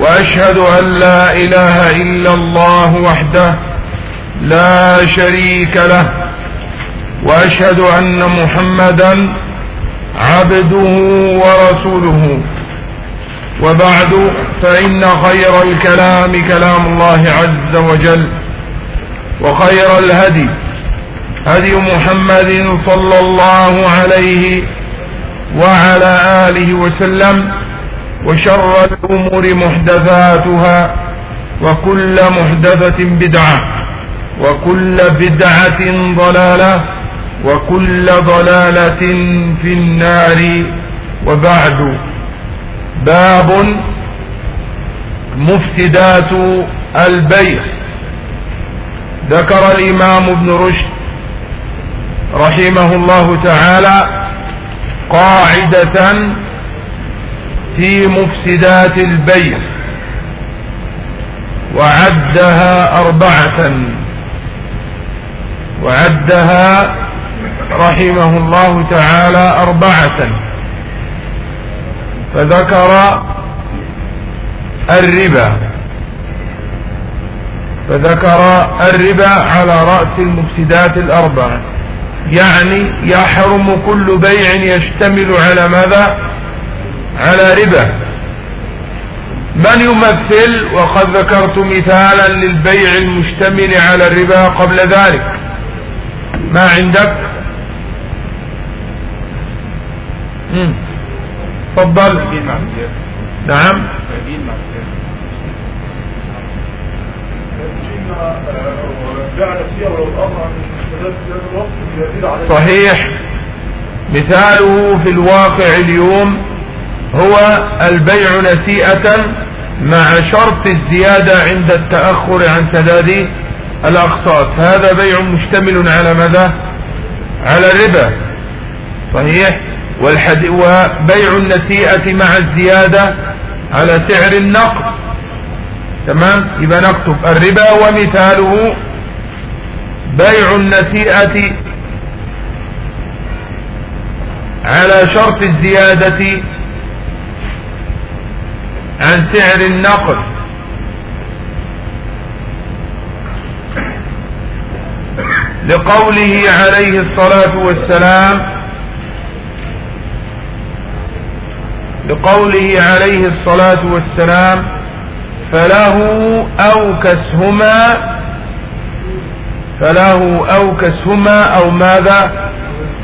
وأشهد أن لا إله إلا الله وحده لا شريك له وأشهد أن محمدا عبده ورسوله. وبعد فإن خير الكلام كلام الله عز وجل وخير الهدي هدي محمد صلى الله عليه وعلى آله وسلم. وشر الأمور محدثاتها وكل محدثة بدعة وكل بدعة ضلالة وكل ضلالة في النار. وبعد باب مفسدات البيع. ذكر الإمام ابن رشد رحمه الله تعالى قاعدة في مفسدات البيع وعدها أربعة. وعدها رحمه الله تعالى أربعة. فذكر الربا. فذكر الربا على رأس المفسدات الأربعة. يعني يحرم كل بيع يشتمل على ماذا؟ على ربا. من يمثل وقد ذكرت مثالا للبيع المشتمل على الربا قبل ذلك؟ ما عندك؟ تفضل. نعم. صحيح. مثاله في الواقع اليوم هو البيع نسيئة مع شرط الزيادة عند التأخر عن سداد الأقساط. هذا بيع مشتمل على ماذا؟ على الربا. صحيح؟ والحد وبيع النسيئة مع الزيادة على سعر النقد. تمام؟ يبقى نكتب الربا ومثاله. بيع النسيئة على شرط الزيادة عن سعر النقد لقوله عليه الصلاة والسلام لقوله عليه الصلاة والسلام فله أو كسهما فله أو كسهما أو ماذا؟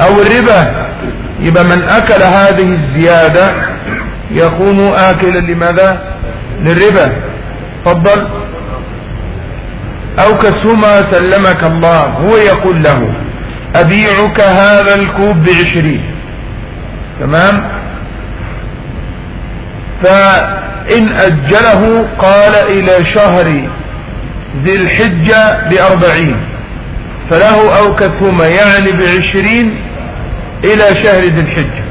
أو الربا. يبقى من أكل هذه الزيادة يكون آكلا لماذا؟ للربا. تفضل. أو كسهما سلمك الله هو يقول له أبيعك هذا الكوب بعشرين. تمام؟ فإن أجله قال إلى شهر ذي الحجة بأربعين. فله أو كثومة يعني بعشرين إلى شهر ذي الحجة.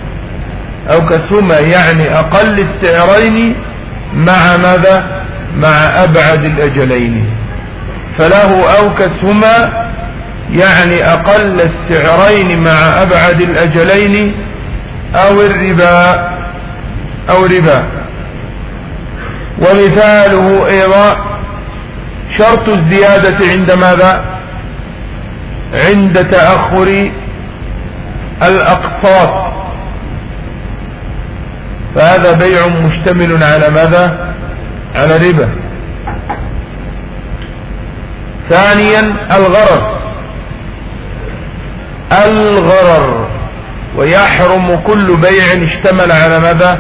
أو كثومة يعني أقل السعرين مع ماذا؟ مع أبعد الأجلين. فله أو كثومة يعني أقل السعرين مع أبعد الأجلين أو الربا أو ربا. ومثاله أيضا شرط الزيادة عند ماذا؟ عند تأخر الأقساط. فهذا بيع مشتمل على ماذا؟ على ربا. ثانيا الغرر. الغرر. ويحرم كل بيع اشتمل على ماذا؟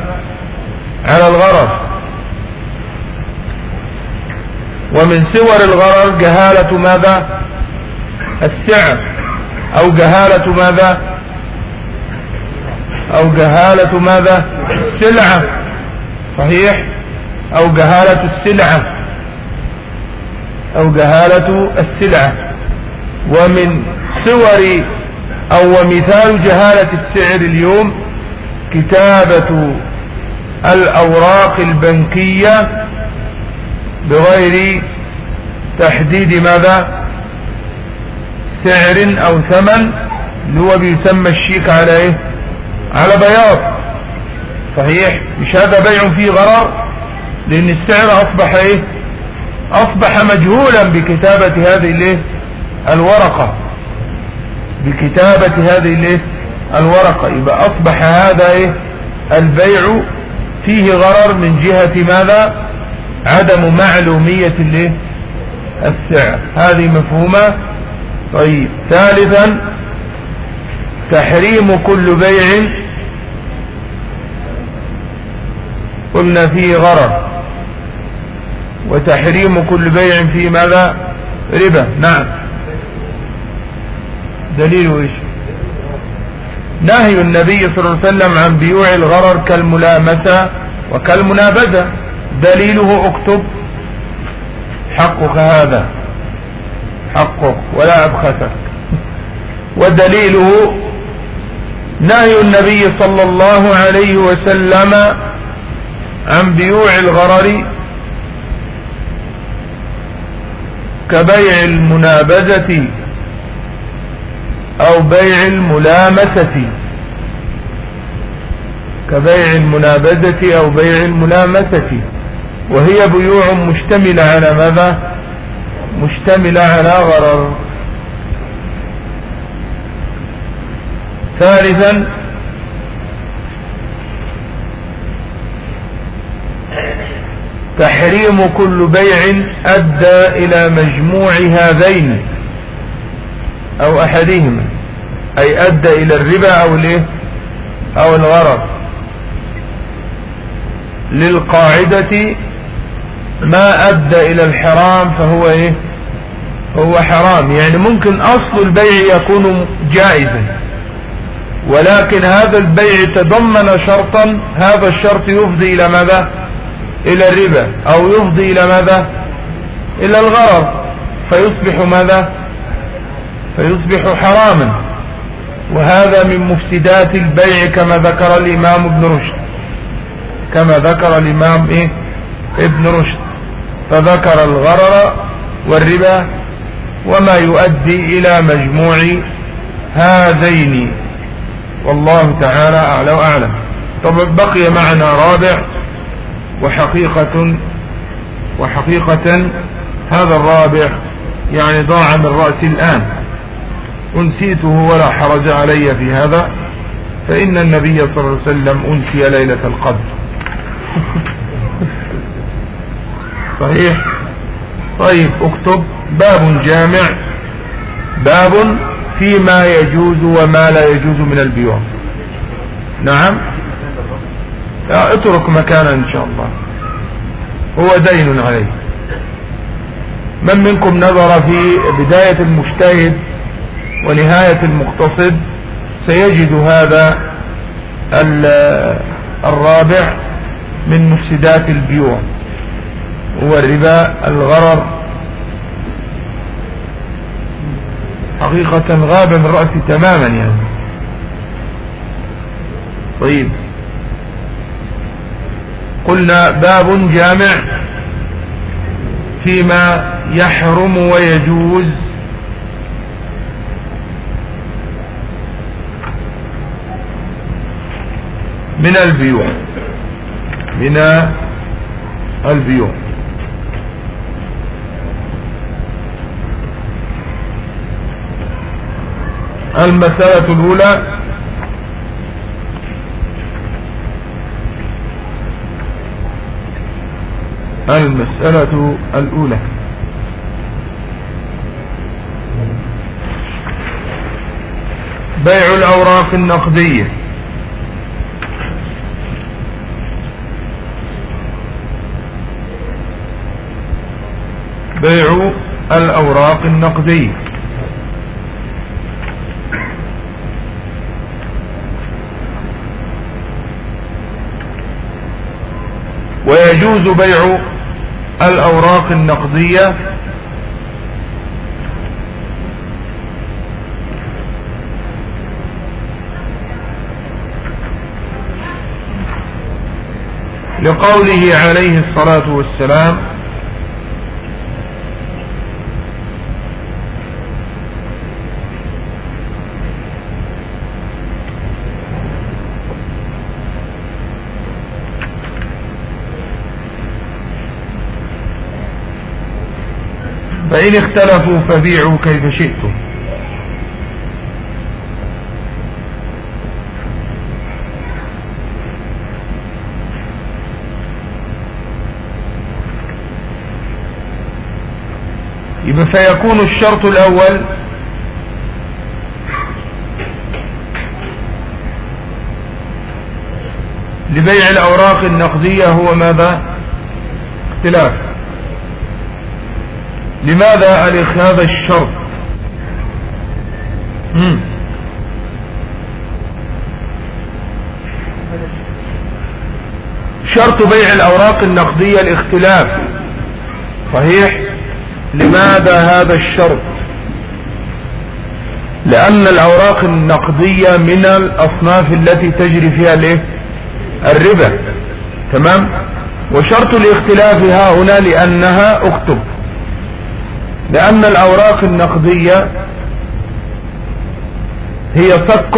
على الغرر. ومن صور الغرر جهالة ماذا؟ السعر. أو جهالة ماذا؟ أو جهالة ماذا؟ السلعة صحيح؟ أو جهالة السلعة. أو جهالة السلعة. ومن صور أو ومثال جهالة السعر اليوم كتابة الأوراق البنكية بغير تحديد ماذا؟ سعر أو ثمن اللي هو بيسمى الشيك على إيه على بياض. صحيح. مش هذا بيع فيه غرر؟ لأن السعر أصبح إيه؟ أصبح مجهولا بكتابة هذه الإيه؟ الورقة. بكتابة هذه الإيه؟ الورقة. يبقى أصبح هذا إيه؟ البيع فيه غرر من جهة ماذا؟ عدم معلومية الإيه؟ السعر. هذه مفهومة؟ طيب. ثالثا تحريم كل بيع قلنا فيه غرر. وتحريم كل بيع فيه ماذا؟ ربا. نعم. دليله إيش نهي النبي صلى الله عليه وسلم عن بيوع الغرر كالملامسة وكالمنابذة. دليله اكتب حقك هذا. حقك ولا أبخسك. ودليله نهي النبي صلى الله عليه وسلم عن بيوع الغرر كبيع المنابذة أو بيع الملامسة؟ كبيع المنابذة أو بيع الملامسة. وهي بيوع مشتملة على ماذا؟ مشتملة على غرر. ثالثا تحريم كل بيع أدى إلى مجموع هذين أو أحدهما أي أدى إلى الربا أو الإيه؟ أو الغرر للقاعدة ما أدى إلى الحرام فهو إيه؟ هو حرام. يعني ممكن أصل البيع يكون جائزا ولكن هذا البيع تضمن شرطا هذا الشرط يفضي إلى ماذا؟ إلى الربا أو يفضي إلى ماذا؟ إلى الغرر. فيصبح ماذا؟ فيصبح حراما. وهذا من مفسدات البيع كما ذكر الإمام ابن رشد. كما ذكر الإمام إيه؟ ابن رشد. فذكر الغرر والربا وما يؤدي إلى مجموع هذين. والله تعالى أعلى وأعلم. طب بقي معنا رابع. وحقيقة وحقيقة هذا الرابع يعني ضاع من رأسي الآن. أنسيته ولا حرج علي في هذا فإن النبي صلى الله عليه وسلم أنسي ليلة القدر. صحيح؟ طيب اكتب. باب جامع. باب فيما يجوز وما لا يجوز من البيوع. نعم؟ اترك مكانا إن شاء الله. هو دين عليه. من منكم نظر في بداية المجتهد ونهاية المقتصد سيجد هذا الرابع من مفسدات البيوع. هو الربا الغرر. حقيقة غاب من رأسي تماما يعني. طيب. قلنا باب جامع فيما يحرم ويجوز. من البيوع. من البيوع. المسألة الأولى المسألة الأولى. بيع الأوراق النقدية. بيع الأوراق النقدية. ويجوز بيع الأوراق النقدية. لقوله عليه الصلاة والسلام فإن اختلفوا فبيعوا كيف شئتم. يبقى فيكون الشرط الأول لبيع الأوراق النقدية هو ماذا؟ اختلاف. لماذا ألخ هذا الشرط. شرط بيع الأوراق النقدية الاختلاف. صحيح؟ لماذا هذا الشرط؟ لأن الأوراق النقدية من الأصناف التي تجري فيها الإيه؟ الربا. تمام؟ وشرط الاختلاف ها هنا لأنها اكتب لأن الأوراق النقدية هي صك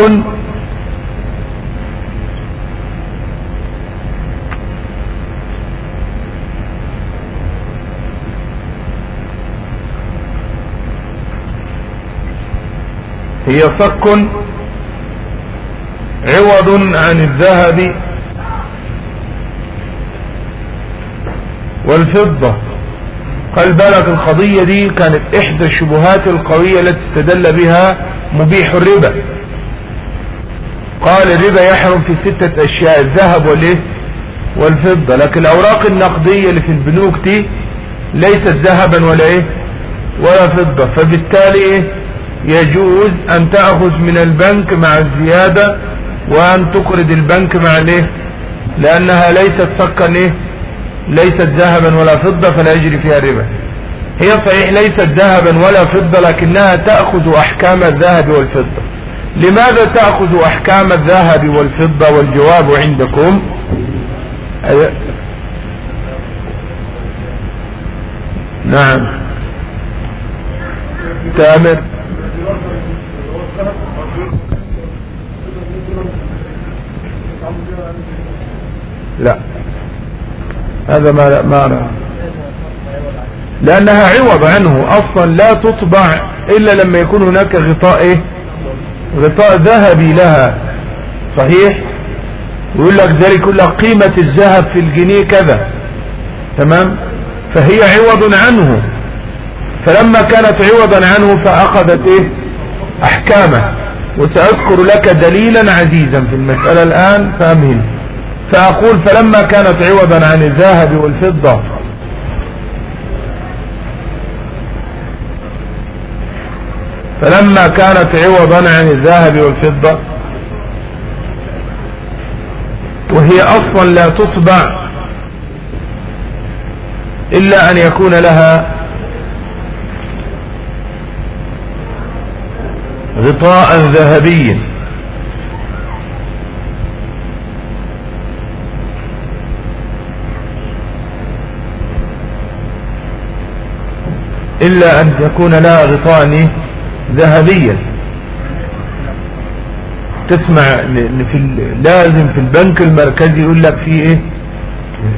هي صك عوض عن الذهب والفضة. قال بالك القضية دي كانت إحدى الشبهات القوية التي استدل بها مبيح الربا. قال الربا يحرم في ستة أشياء الذهب والإيه؟ والفضة. لكن الأوراق النقدية اللي في البنوك دي ليست ذهبا ولا إيه؟ ولا فضة. فبالتالي إيه؟ يجوز أن تأخذ من البنك مع الزيادة وأن تقرض البنك مع الإيه؟ لأنها ليست سكا إيه؟ ليست ذهبا ولا فضة فلا يجري فيها ربا. هي صحيح ليست ذهبا ولا فضة لكنها تأخذ أحكام الذهب والفضة. لماذا تأخذ أحكام الذهب والفضة والجواب عندكم. نعم. تامر. لا. هذا ما ما لأنها عوض عنه أصلا لا تطبع إلا لما يكون هناك غطاء إيه؟ غطاء ذهبي لها. صحيح؟ ويقول لك ذلك لك قيمة الذهب في الجنيه كذا. تمام؟ فهي عوض عنه. فلما كانت عوضا عنه فأخذت إيه؟ أحكامه. وسأذكر لك دليلا عزيزا في المسألة الآن فأمهل فأقول فلما كانت عوضا عن الذهب والفضة فلما كانت عوضا عن الذهب والفضة وهي أصلا لا تصبع إلا أن يكون لها غطاء ذهبي إلا أن يكون لها غطاء ذهبيا. تسمع في لازم في البنك المركزي يقول لك في إيه؟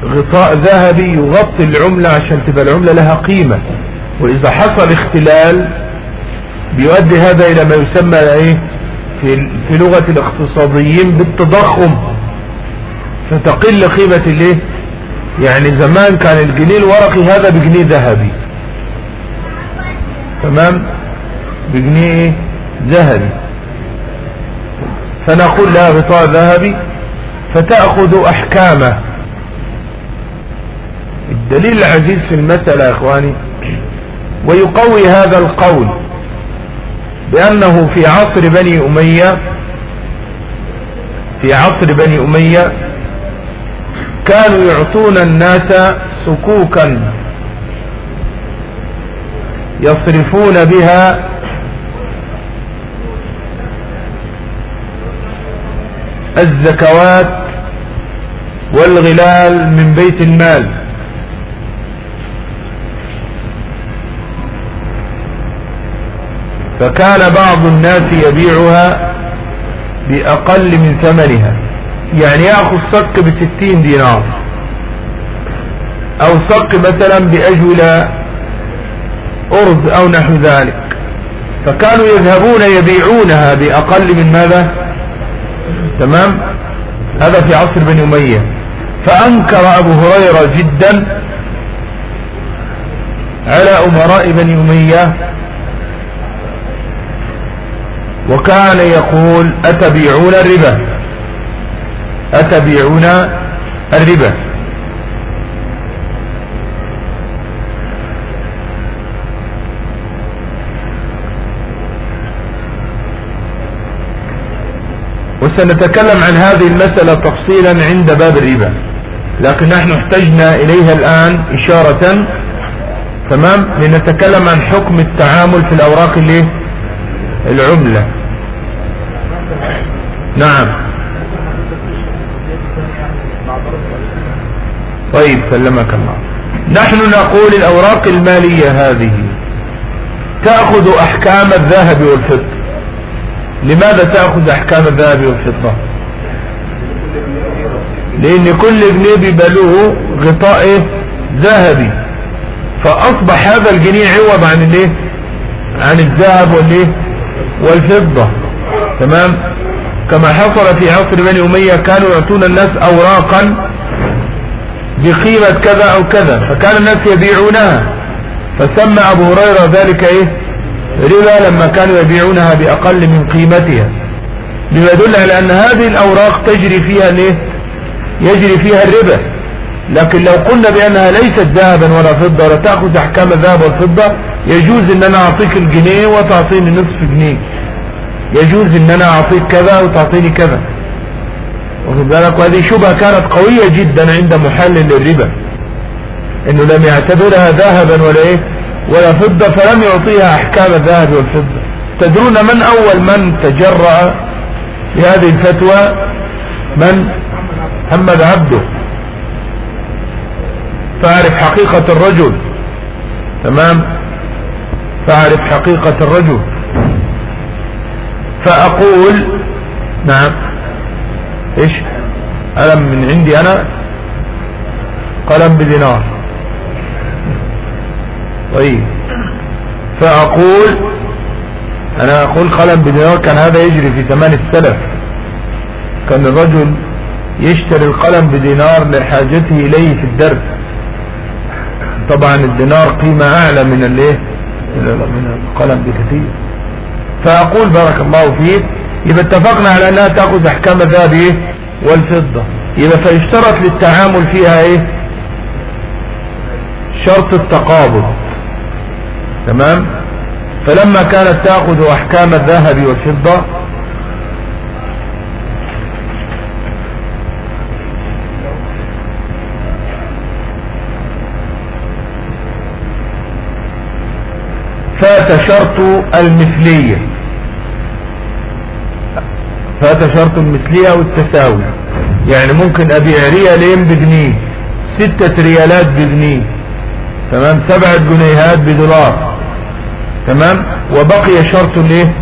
غطاء ذهبي يغطي العملة عشان تبقى العملة لها قيمة. وإذا حصل اختلال بيؤدي هذا إلى ما يسمى إيه؟ في, في لغة الاقتصاديين بالتضخم. فتقل قيمة الإيه؟ يعني زمان كان الجنيه الورقي هذا بجنيه ذهبي. تمام؟ بجنيه ذهبي. فنقول لها غطاء ذهبي فتأخذ أحكامه. الدليل العزيز في المسألة يا إخواني ويقوي هذا القول بأنه في عصر بني أمية في عصر بني أمية كانوا يعطون الناس سكوكا. يصرفون بها الزكوات والغلال من بيت المال. فكان بعض الناس يبيعها بأقل من ثمنها. يعني يأخذ صك بستين دينار أو صك مثلا بأجولة أرز أو نحو ذلك. فكانوا يذهبون يبيعونها بأقل من ماذا؟ تمام؟ هذا في عصر بني أمية. فأنكر أبو هريرة جدا على أمراء بني أمية. وكان يقول أتبيعون الربا؟ أتبيعون الربا؟ وسنتكلم عن هذه المسألة تفصيلا عند باب الربا. لكن نحن احتجنا إليها الآن إشارة. تمام؟ لنتكلم عن حكم التعامل في الأوراق اللي؟ العملة. نعم. طيب سلمك الله. نحن نقول الأوراق المالية هذه تأخذ أحكام الذهب والفضة. لماذا تأخذ أحكام الذهب والفضة؟ لأن كل جنيه بيبقى غطاء ذهبي. فأصبح هذا الجنيه عوض عن الايه عن الذهب والإيه؟ والفضة. تمام؟ كما حصل في عصر بني أمية كانوا يعطون الناس أوراقا بقيمة كذا أو كذا فكان الناس يبيعونها. فسمى أبو هريرة ذلك إيه؟ ربا لما كانوا يبيعونها بأقل من قيمتها. بما يدل على أن هذه الأوراق تجري فيها ليه؟ يجري فيها الربا. لكن لو قلنا بأنها ليست ذهبا ولا فضة ولا تأخذ أحكام الذهب والفضة يجوز أن أنا أعطيك الجنيه وتعطيني نصف جنيه. يجوز أن أنا أعطيك كذا وتعطيني كذا. واخد بالك؟ وهذه شبهة كانت قوية جدا عند محلل للربا إنه لم يعتبرها ذهبا ولا إيه؟ ولا فضة فلم يعطيها أحكام الذهب والفضة. تدرون من أول من تجرأ لهذه الفتوى؟ من؟ محمد عبده. فاعرف حقيقة الرجل. تمام؟ فاعرف حقيقة الرجل. فأقول نعم. إيش؟ قلم من عندي أنا؟ قلم بدينار. طيب. فأقول أنا أقول قلم بدينار كان هذا يجري في زمان السلف. كان الرجل يشتري القلم بدينار لحاجته إليه في الدرس. طبعا الدينار قيمة أعلى من الايه من القلم بكثير. فأقول بارك الله فيك يبقى اتفقنا على أنها تأخذ أحكام الذهب إيه؟ والفضة. يبقى فيشترط للتعامل فيها إيه؟ شرط التقابض. تمام؟ فلما كانت تأخذ أحكام الذهب والفضة فات شرط المثلية. فهذا شرط المثلية والتساوي يعني ممكن أبيع ريالين بجنيه؟ ستة ريالات بجنيه. تمام؟ سبعة جنيهات بدولار. تمام؟ وبقي شرط الايه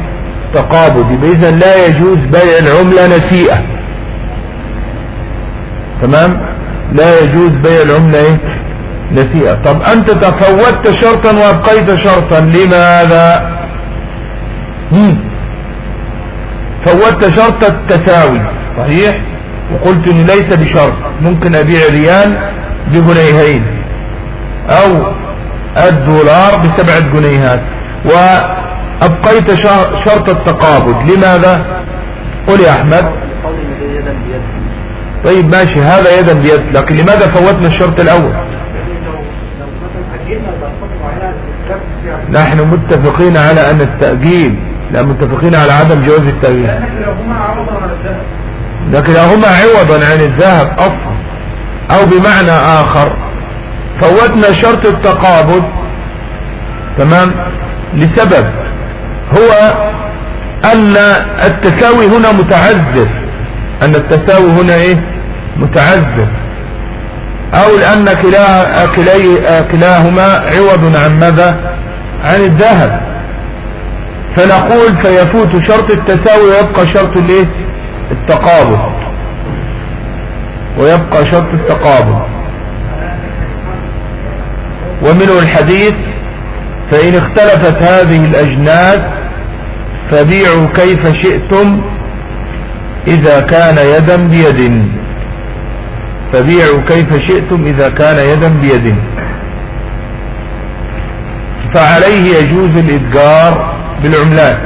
تقابض. اذا لا يجوز بيع العملة نسيئة. تمام؟ لا يجوز بيع العملة إيه؟ نسيئة. طب أنت تفوتت شرطا وأبقيت شرطا. لماذا؟ مم. فوتت شرط التساوي. صحيح؟ وقلت انه ليس بشرط. ممكن أبيع ريال بجنيهين. أو الدولار بسبعة جنيهات. وأبقيت شرط التقابض. لماذا؟ قل يا أحمد. طيب ماشي هذا يدا بيد لكن لماذا فوتنا الشرط الأول؟ نحن متفقين على أن التأجيل لا متفقين على عدم جواز التأويل لكن هما عوضا عن الذهب أصلا أو بمعنى آخر فوتنا شرط التقابض. تمام؟ لسبب هو أن التساوي هنا متعذر. أن التساوي هنا إيه؟ متعذر. أو لأن كلا كلي كلاهما عوض عن ماذا؟ عن الذهب. فنقول فيفوت شرط التساوي ويبقى شرط الإيه؟ التقابل ويبقى شرط التقابل ومنه الحديث فإن اختلفت هذه الأجناس فبيعوا كيف شئتم إذا كان يدا بيد. فبيعوا كيف شئتم إذا كان يدا بيد. فعليه يجوز الإتجار بالعملات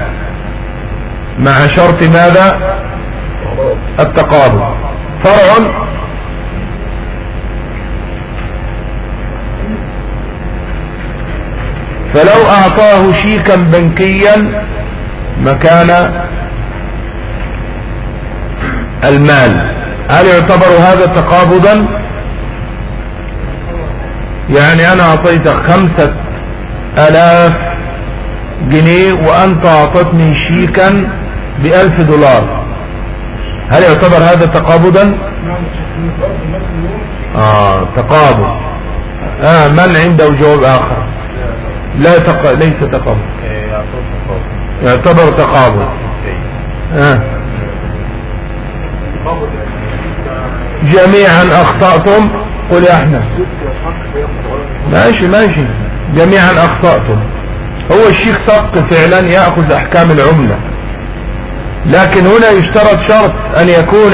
مع شرط ماذا؟ التقابل فرع فلو أعطاه شيكا بنكيا مكان المال. هل يعتبر هذا تقابضا؟ يعني أنا أعطيتك خمسة ألاف جنيه وأنت أعطتني شيكا بألف دولار. هل يعتبر هذا تقابضا؟ آه تقابض. آه من عنده جواب آخر؟ لا تق... ليس تقابض يعتبر تقابض آه. جميعا أخطأتم؟ قل يا أحمد. ماشي ماشي. جميعا أخطأتم. هو الشيخ صق فعلا يأخذ أحكام العملة. لكن هنا يشترط شرط أن يكون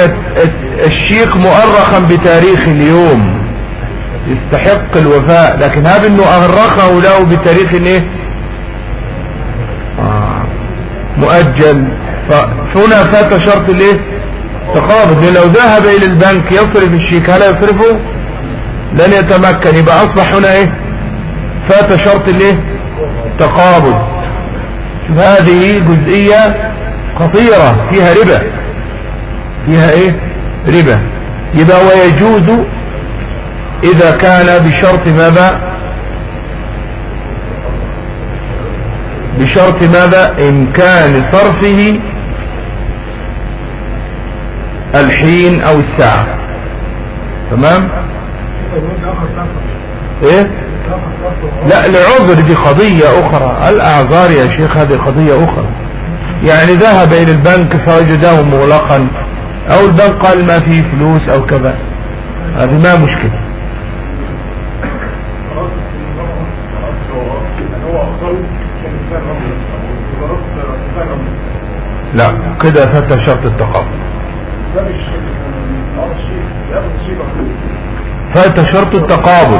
الشيخ مؤرخا بتاريخ اليوم. يستحق الوفاء. لكن هذا إنه ارخه له بتاريخ إيه مؤجل. فهنا فات شرط الايه تقابض. لو ذهب إلى البنك يصرف الشيك هل يصرفه؟ لن يتمكن. يبقى أصبح هنا إيه؟ فات شرط الايه تقابض. هذه جزئية خطيرة. فيها ربا. فيها إيه؟ ربا. يبقى ويجوز إذا كان بشرط ماذا؟ بشرط ماذا؟ إمكان صرفه الحين أو الساعة. تمام؟ إيه؟ لا العذر دي قضية أخرى. الأعذار يا شيخ هذه قضية أخرى. يعني ذهب إلى البنك فوجده مغلقا. أو البنك قال ما فيه فلوس أو كذا. هذه ما مشكلة. لا كده فتى شرط التقابل فات شرط التقابل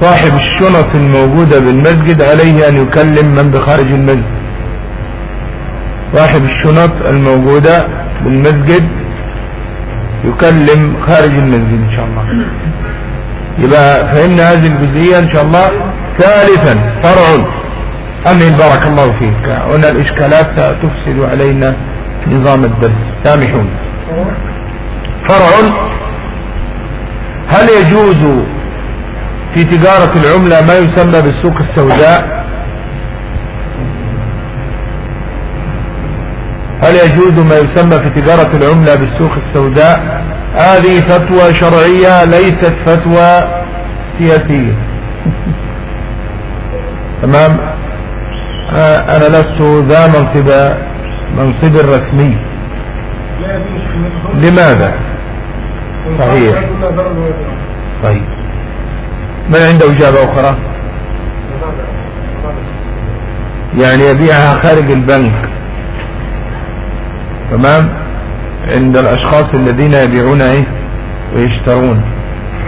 صاحب الشنط الموجودة بالمسجد عليه أن يكلم من بخارج المسجد. صاحب الشنط الموجودة بالمسجد يكلم خارج المسجد إن شاء الله. يبقى فهمنا هذه الجزئية إن شاء الله ثالثا فرع. آمين. بارك الله فيك. هنا الإشكالات ستفسد علينا نظام الدرس. سامحون فرع. هل يجوز في تجارة العملة ما يسمى بالسوق السوداء؟ هل يجوز ما يسمى في تجارة العملة بالسوق السوداء؟ هذه فتوى شرعية ليست فتوى سياسية. تمام؟ أنا لست ذا منصب منصب رسمي. لماذا؟ صحيح. طيب. من عنده إجابة أخرى؟ يعني يبيعها خارج البنك. تمام؟ عند الأشخاص الذين يبيعون إيه؟ ويشترون.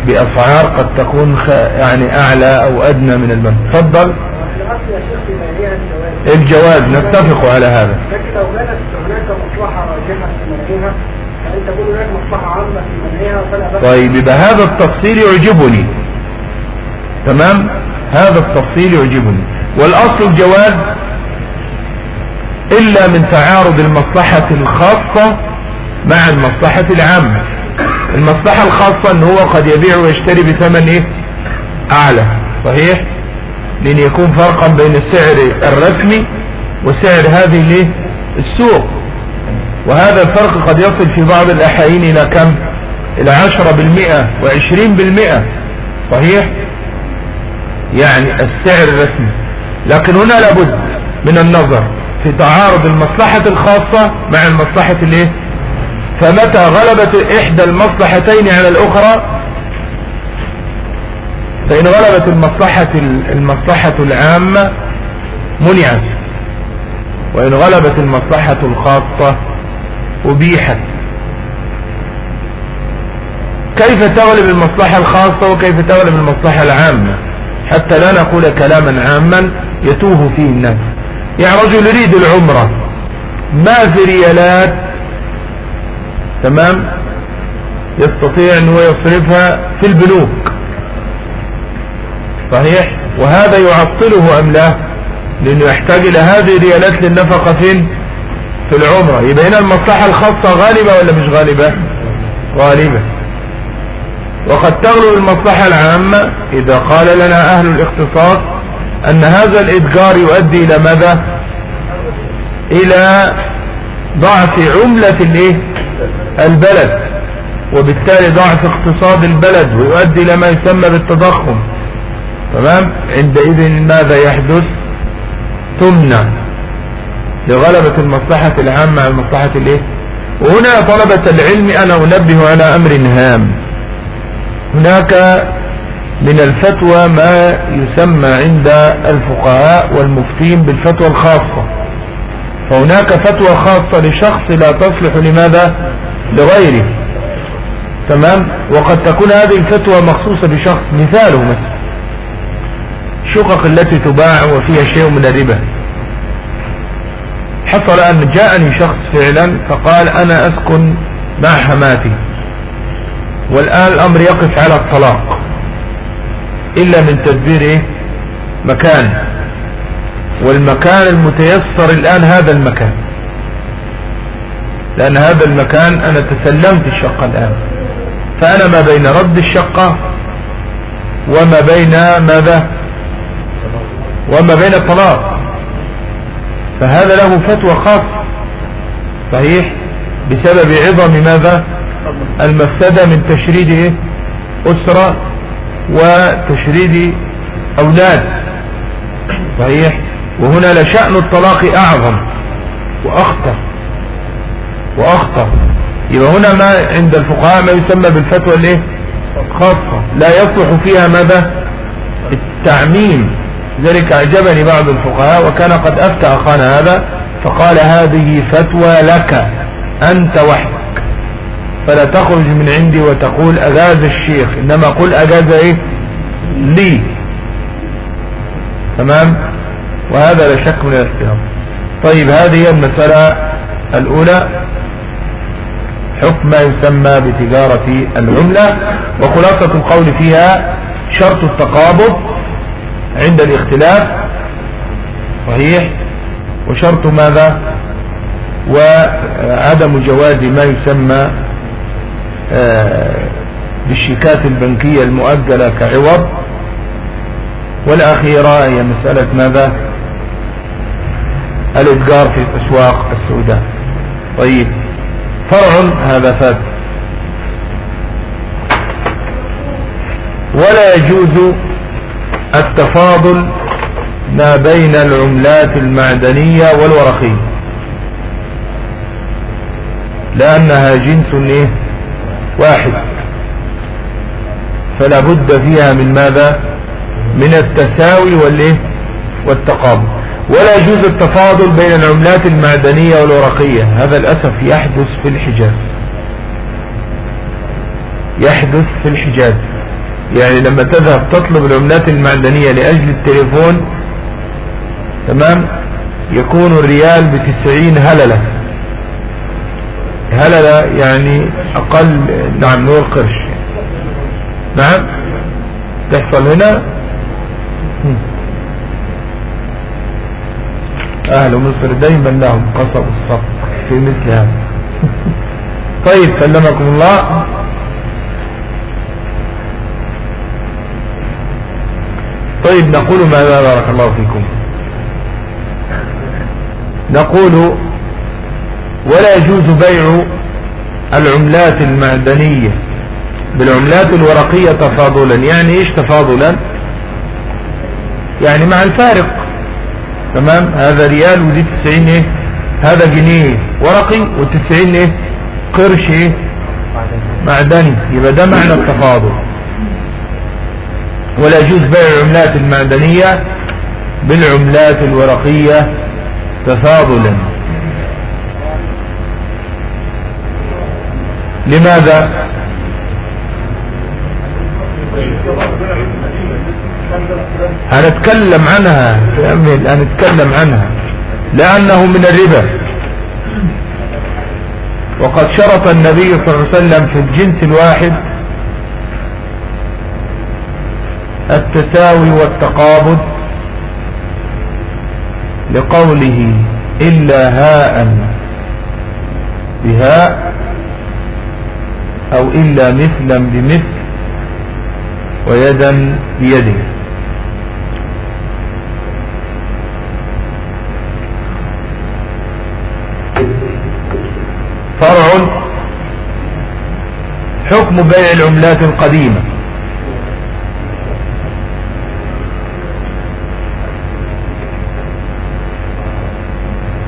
بأسعار قد تكون يعني أعلى أو أدنى من البنك. تفضل. الجواز. نتفق على هذا. لكن لو كانت هناك مصلحة راجحة في منعها فأنت تقول هناك مصلحة عامة في منعها فلا طيب يبقى هذا التفصيل يعجبني. تمام؟ هذا التفصيل يعجبني. والأصل الجواز إلا من تعارض المصلحة الخاصة مع المصلحة العامة. المصلحة الخاصة إن هو قد يبيع ويشتري بثمن إيه؟ أعلى. صحيح؟ لأن يكون فرقا بين السعر الرسمي وسعر هذه السوق. وهذا الفرق قد يصل في بعض الأحايين إلى كم؟ إلى عشرة بالمئة وعشرين بالمئة. صحيح؟ يعني السعر الرسمي. لكن هنا لابد من النظر في تعارض المصلحة الخاصة مع المصلحة الايه فمتى غلبت إحدى المصلحتين على الأخرى فإن غلبت المصلحة المصلحة العامة منعت وإن غلبت المصلحة الخاصة أبيحت. كيف تغلب المصلحة الخاصة وكيف تغلب المصلحة العامة؟ حتى لا نقول كلاما عاما يتوه فيه الناس. يعني رجل يريد العمرة ما في ريالات تمام؟ يستطيع انه يصرفها في البنوك. صحيح؟ وهذا يعطله أم لا؟ لأنه يحتاج إلى هذه الريالات للنفقة فين؟ في العمرة. يبقى هنا المصلحة الخاصة غالبة ولا مش غالبة؟ غالبة. وقد تغلب المصلحة العامة إذا قال لنا أهل الاختصاص أن هذا الإتجار يؤدي إلى ماذا؟ إلى ضعف عملة الإيه؟ البلد. وبالتالي ضعف اقتصاد البلد ويؤدي إلى ما يسمى بالتضخم. تمام؟ عندئذ ماذا يحدث؟ تمنع لغلبة المصلحة العامة على المصلحة الإيه؟ وهنا طلبة العلم أنا أنبه على أمر هام. هناك من الفتوى ما يسمى عند الفقهاء والمفتين بالفتوى الخاصة. فهناك فتوى خاصة لشخص لا تصلح لماذا؟ لغيره. تمام؟ وقد تكون هذه الفتوى مخصوصة بشخص مثاله مثلا. شقق التي تباع وفيها شيء من الربا. حصل أن جاءني شخص فعلا فقال أنا أسكن مع حماتي. والآن الأمر يقف على الطلاق. إلا من تدبير إيه؟ مكان. والمكان المتيسر الآن هذا المكان. لأن هذا المكان أنا تسلمت الشقة الآن. فأنا ما بين رد الشقة وما بين ماذا؟ وما بين الطلاق فهذا له فتوى خاصة صحيح بسبب عظم ماذا؟ المفسدة من تشريد إيه؟ أسرة وتشريد أولاد. صحيح؟ وهنا لشأن الطلاق أعظم وأخطر وأخطر. يبقى هنا ما عند الفقهاء ما يسمى بالفتوى الإيه؟ خاصة. لا يصلح فيها ماذا؟ التعميم. ذلك أعجبني بعض الفقهاء وكان قد أفتى أخانا هذا فقال هذه فتوى لك أنت وحدك. فلا تخرج من عندي وتقول أجاز الشيخ إنما قل أجاز إيه؟ لي. تمام؟ وهذا لا شك من الاحترام. طيب هذه المسألة الأولى. حكم ما يسمى بتجارة العملة وخلاصة القول فيها شرط التقابض عند الاختلاف صحيح؟ وشرط ماذا؟ وعدم جواز ما يسمى آه، بالشيكات البنكية المؤجلة كعوض. والأخيرة هي مسألة ماذا؟ الإتجار في الأسواق السوداء. طيب فرع هذا فات. ولا يجوز التفاضل ما بين العملات المعدنية والورقية. لأنها جنس إيه؟ واحد. فلا بد فيها من ماذا؟ من التساوي والإيه؟ والتقابل. ولا يجوز التفاضل بين العملات المعدنية والورقية. هذا الأسف يحدث في الحجاز. يحدث في الحجاز. يعني لما تذهب تطلب العملات المعدنية لأجل التليفون تمام؟ يكون الريال بتسعين هللة. هللة يعني أقل نعم نور قرش. نعم؟ تحصل هنا؟ أهل مصر دايما لهم قصب الصف في مثل هذا. طيب سلمكم الله. طيب نقول ماذا بارك الله فيكم. نقول ولا يجوز بيع العملات المعدنية بالعملات الورقية تفاضلا. يعني إيش تفاضلا؟ يعني مع الفارق. تمام؟ هذا ريال ودي 90 إيه؟ هذا جنيه. ورقي و90 إيه؟ قرش إيه؟ معدني. يبقى ده معنى التفاضل. ولا يجوز بيع العملات المعدنية بالعملات الورقية تفاضلا. لماذا؟ هنتكلم عنها هنتكلم عنها لأنه من الربا. وقد شرط النبي صلى الله عليه وسلم في الجنس الواحد التساوي والتقابض لقوله إلا هاء بهاء أو إلا مثلا بمثل ويدا بيد فرع حكم بيع العملات القديمة.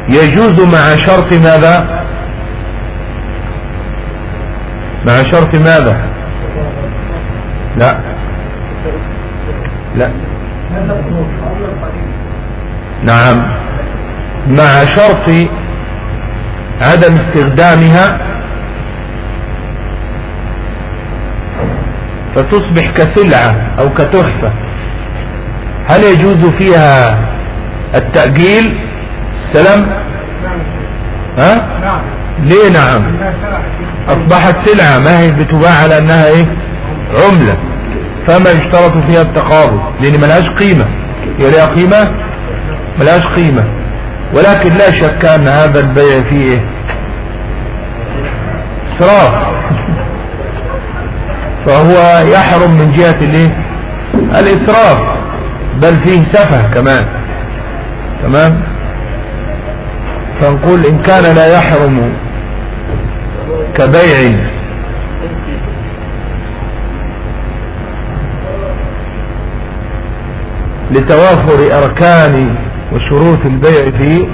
يجوز مع شرط ماذا؟ مع شرط ماذا؟ لا. لا. نعم. مع شرط عدم استخدامها فتصبح كسلعة أو كتحفة. هل يجوز فيها التأجيل؟ السلام ها؟ ليه نعم؟ أصبحت سلعة ما هي بتباع على أنها إيه؟ عملة. فما يشترط فيها التقابض؟ لأن ملهاش قيمة. هي لها قيمة؟ ملهاش قيمة. ولكن لا شك أن هذا البيع فيه إسراف. فهو يحرم من جهة الإيه؟ الإسراف. بل فيه سفه كمان. تمام؟ فنقول إن كان لا يحرم كبيع. لتوافر أركان وشروط البيع فيه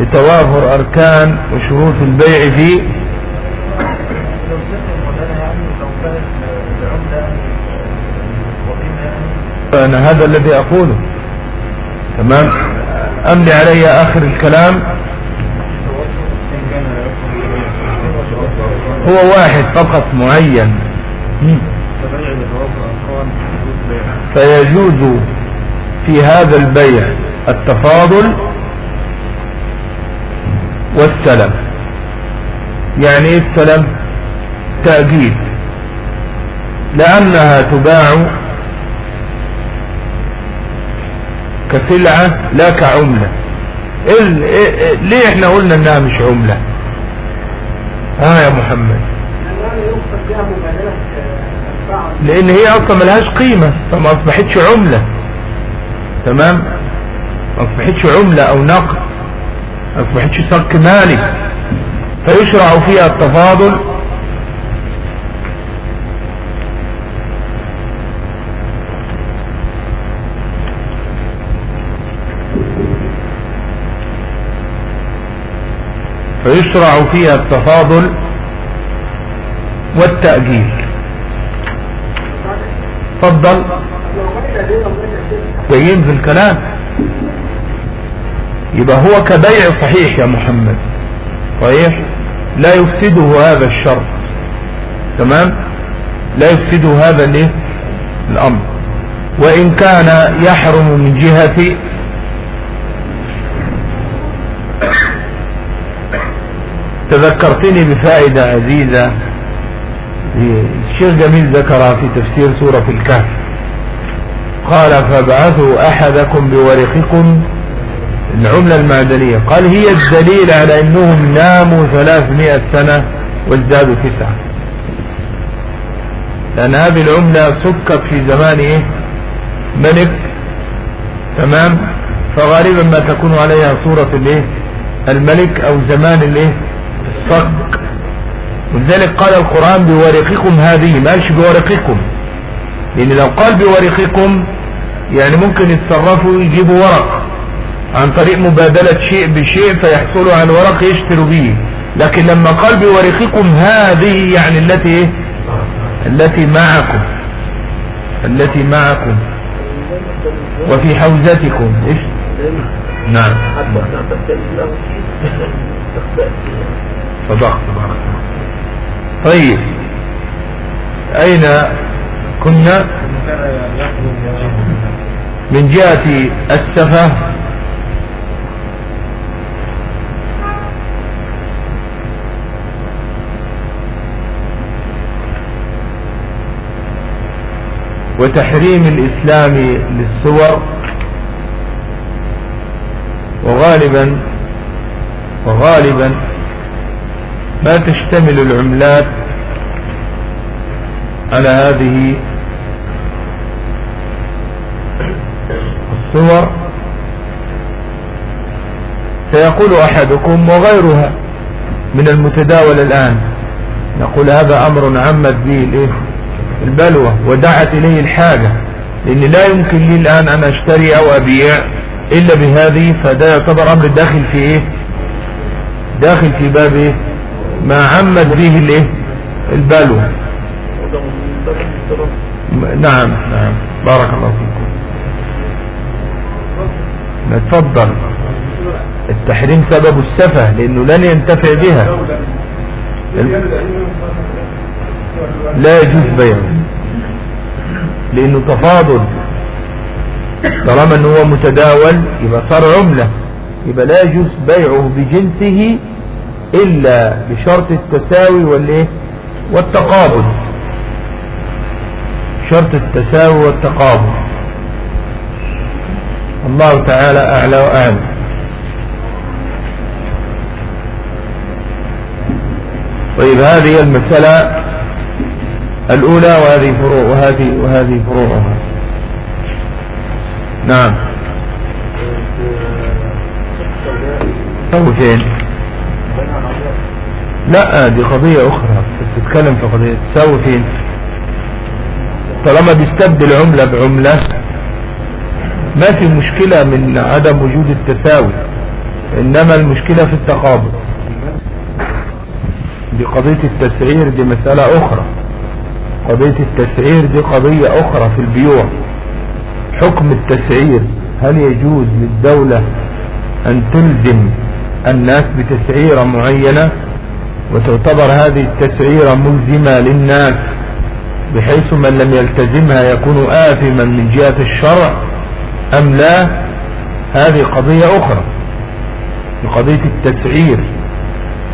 لتوافر أركان وشروط البيع فيه أنا هذا الذي أقوله. تمام؟ أملي علي آخر الكلام. هو واحد فقط معين. فيجوز في هذا البيع التفاضل والسلم. يعني إيه السلم تأجيل. لأنها تباع كسلعة لا كعملة. إيه ليه إحنا قلنا إنها مش عملة؟ ها يا محمد. لأن هي أصلا ملهاش قيمة. فما أصبحتش عملة. تمام؟ ما أصبحتش عملة أو نقد. ما أصبحتش صك مالي. فيشرع فيها التفاضل فيشرع فيها التفاضل والتأجيل. تفضل. جايين في الكلام. يبقى هو كبيع صحيح يا محمد. صحيح؟ لا يفسده هذا الشرط تمام؟ لا يفسده هذا الايه؟ الأمر. وإن كان يحرم من جهة تذكرتني بفائدة عزيزة. الشيخ جميل ذكرها في تفسير سورة الكهف. قال فابعثوا أحدكم بورقكم العملة المعدنية. قال هي الدليل على أنهم ناموا ثلاثمائة سنة وازدادوا تسعة. لأن هذه العملة سكت في زمان إيه؟ ملك. تمام؟ فغالبا ما تكون عليها صورة الإيه؟ الملك أو زمان الإيه؟ الصك ولذلك قال القرآن بورقكم هذه ما قالش بورقكم. لأن لو قال بورقكم يعني ممكن يتصرفوا يجيبوا ورق. عن طريق مبادلة شيء بشيء فيحصلوا على ورق يشتروا به. لكن لما قال بورقكم هذه يعني التي إيه؟ التي معكم. التي معكم. وفي حوزتكم. إيش؟ نعم. صدقت بارك طيب. أين كنا؟ من جهة السفة. وتحريم الإسلام للصور وغالبا وغالبا ما تشتمل العملات على هذه الصور. سيقول أحدكم وغيرها من المتداول الآن نقول هذا أمر عمت به الإيه البلوى ودعت إليه الحاجة لأن لا يمكن لي الآن أن أشتري أو أبيع إلا بهذه فده يعتبر أمر داخل في إيه؟ داخل في باب إيه؟ ما عمت به الإيه؟ البلوى نعم نعم. بارك الله فيكم. نتفضل التحريم سبب السفه لأنه لن ينتفع بها. لا يجوز بيعه. لأنه تفاضل. طالما إنه هو متداول يبقى صار عملة. يبقى لا يجوز بيعه بجنسه إلا بشرط التساوي والإيه؟ والتقابل. شرط التساوي والتقابل. الله تعالى أعلى واعلم طيب هذه المسألة الأولى وهذه فروع وهذه وهذه فروعها. نعم. فين لا دي قضية أخرى. تتكلم في قضية تساوي فين؟ طالما بيستبدل عملة بعملة ما في مشكلة من عدم وجود التساوي إنما المشكلة في التقابل. دي قضية التسعير دي مسألة أخرى. قضية التسعير دي قضية أخرى في البيوع. حكم التسعير هل يجوز للدولة أن تلزم الناس بتسعيرة معينة؟ وتعتبر هذه التسعيرة ملزمة للناس بحيث من لم يلتزمها يكون آثما من جهة الشرع أم لا؟ هذه قضية أخرى قضية التسعير.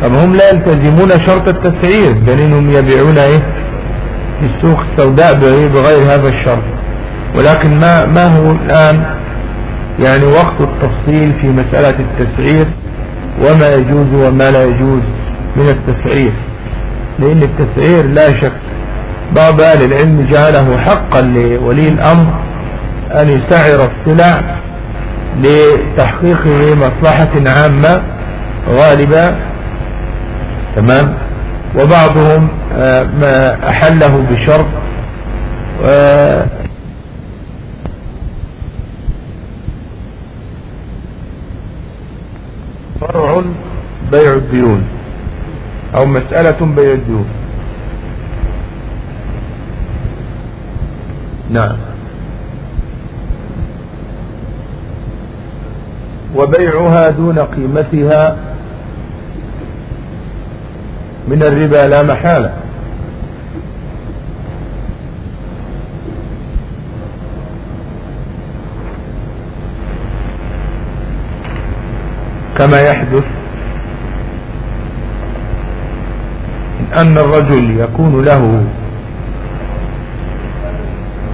طب هم لا يلتزمون شرط التسعير؟ بل يبيعون إيه؟ في السوق السوداء بغير هذا الشرط. ولكن ما ما هو الآن يعني وقت التفصيل في مسألة التسعير؟ وما يجوز وما لا يجوز؟ من التسعير لأن التسعير لا شك بعض أهل العلم جعله حقا لولي الأمر أن يسعر السلع لتحقيق مصلحة عامة غالبة تمام؟ وبعضهم آه، ما أحله بشرط فرع بيع الديون. أو مسألة الديون نعم. وبيعها دون قيمتها من الربا لا محالة. كما يحدث أن الرجل يكون له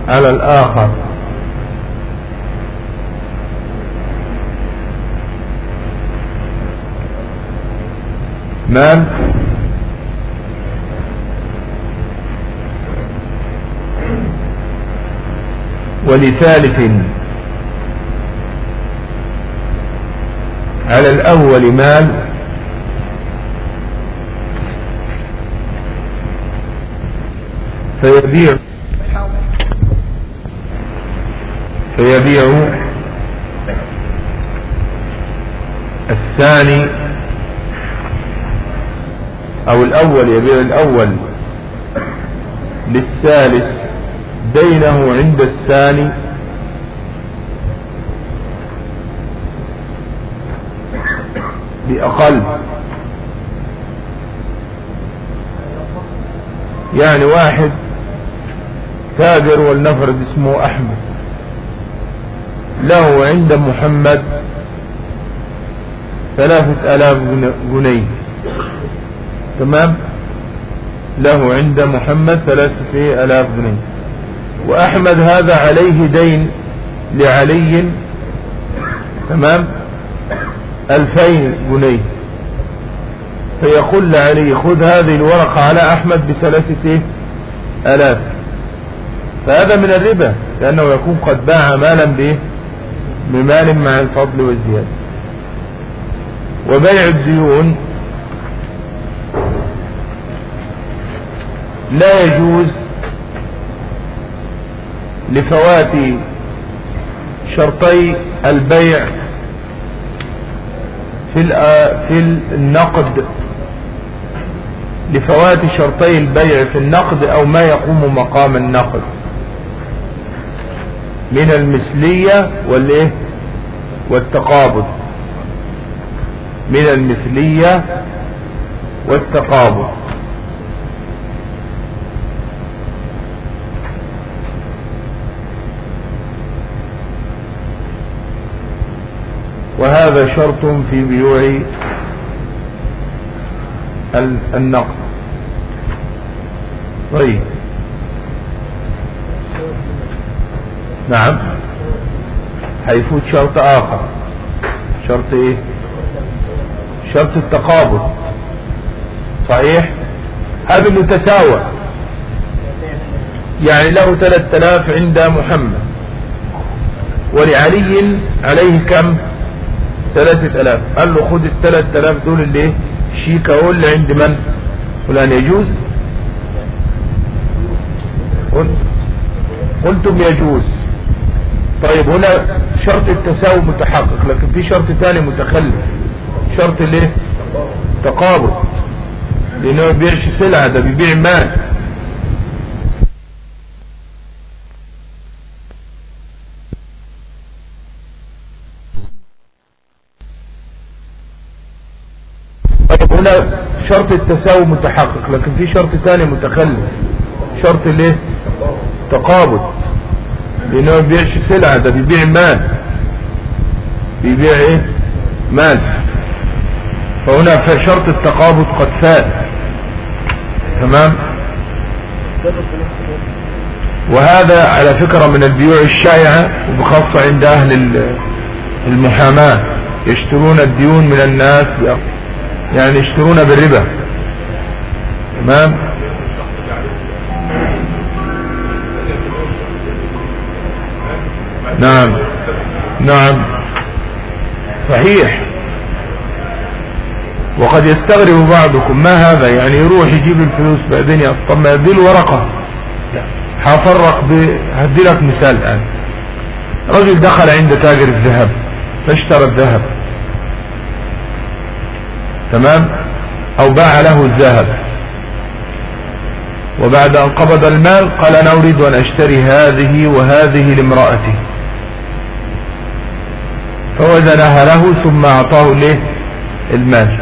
على الآخر مال ولثالث على الأول مال فيبيع. فيبيع الثاني أو الأول يبيع الأول للثالث دينه عند الثاني. بأقل. يعني واحد تاجر ولنفرض اسمه أحمد. له عند محمد ثلاثة آلاف جنيه. تمام؟ له عند محمد ثلاثة آلاف جنيه. وأحمد هذا عليه دين لعلي. تمام؟ ألفين جنيه. فيقول لعلي خذ هذه الورقة على أحمد بثلاثة آلاف. فهذا من الربا لأنه يكون قد باع مالا به بمال مع الفضل والزيادة. وبيع الديون لا يجوز لفوات شرطي البيع في في النقد. لفوات شرطي البيع في النقد أو ما يقوم مقام النقد. من المثلية والإيه؟ والتقابض. من المثلية والتقابض. وهذا شرط في بيوع النقد. طيب. نعم. هيفوت شرط آخر. شرط إيه؟ شرط التقابض صحيح؟ هذا متساوى يعني له 3000 عند محمد. ولعلي عليه كم؟ ثلاثة آلاف. قال له خد الثلاثة آلاف دول اللي هو اللي عند من؟ فلان يجوز. قلت قلتم يجوز. طيب هنا شرط التساوي متحقق لكن في شرط ثاني متخلف. شرط الايه تقابض لأنه ما بيبيعش سلعة ده بيبيع مال. هنا شرط التساوي متحقق لكن في شرط ثاني متخلف. شرط الايه تقابض لأنه ما بيبيعش سلعة. ده بيبيع مال. بيبيع إيه؟ مال. فهنا في شرط التقابض قد فات. تمام؟ وهذا على فكرة من البيوع الشائعة وبخاصة عند أهل المحاماة. يشترون الديون من الناس يعني يشترون بالربا. تمام؟ نعم. نعم. صحيح. وقد يستغرب بعضكم ما هذا؟ يعني يروح يجيب الفلوس بعدين طب ما يدي ورقة هفرق. هدي لك مثال الآن. رجل دخل عند تاجر الذهب فاشترى الذهب. تمام؟ أو باع له الذهب. وبعد أن قبض المال قال أنا أريد أن أشتري هذه وهذه لامرأتي. فوزنها له ثم أعطاه له المال.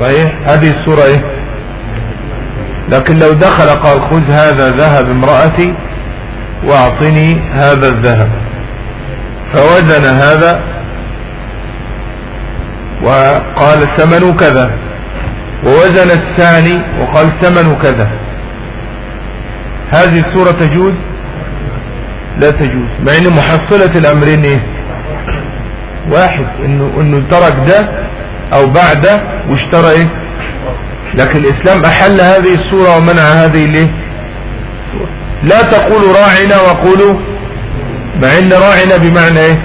صحيح؟ هذه الصورة إيه؟ لكن لو دخل قال خذ هذا ذهب امرأتي وأعطني هذا الذهب. فوزن هذا وقال ثمن كذا. ووزن الثاني وقال ثمن كذا. هذه الصورة تجوز؟ لا تجوز مع إن محصلة الأمرين إيه؟ واحد انه إنه ترك ده أو باع ده واشترى إيه؟ لكن الإسلام أحل هذه الصورة ومنع هذه الإيه؟ لا تقولوا راعنا وقولوا مع إن راعنا بمعنى إيه؟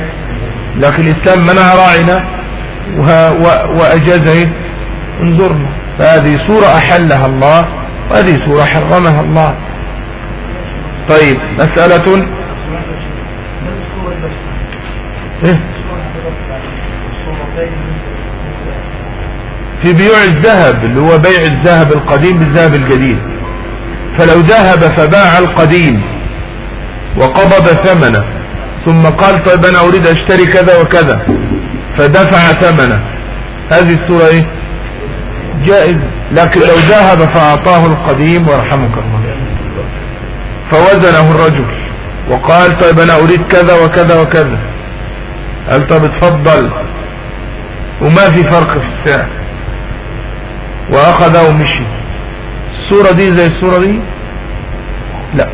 لكن الإسلام منع راعنا وأجاز إيه؟ انظرنا. فهذه صورة أحلها الله وهذه صورة حرمها الله. طيب مسألة إيه؟ في بيوع الذهب اللي هو بيع الذهب القديم بالذهب الجديد. فلو ذهب فباع القديم وقبض ثمنه. ثم قال طيب أنا أريد أشتري كذا وكذا. فدفع ثمنه. هذه الصورة إيه؟ جائز لكن لو ذهب فأعطاه القديم ورحمك الله. فوزنه الرجل. وقال طيب أنا أريد كذا وكذا وكذا. قال طيب اتفضل. وما في فرق في السعر. وأخذه ومشي. الصورة دي زي الصورة دي؟ لا.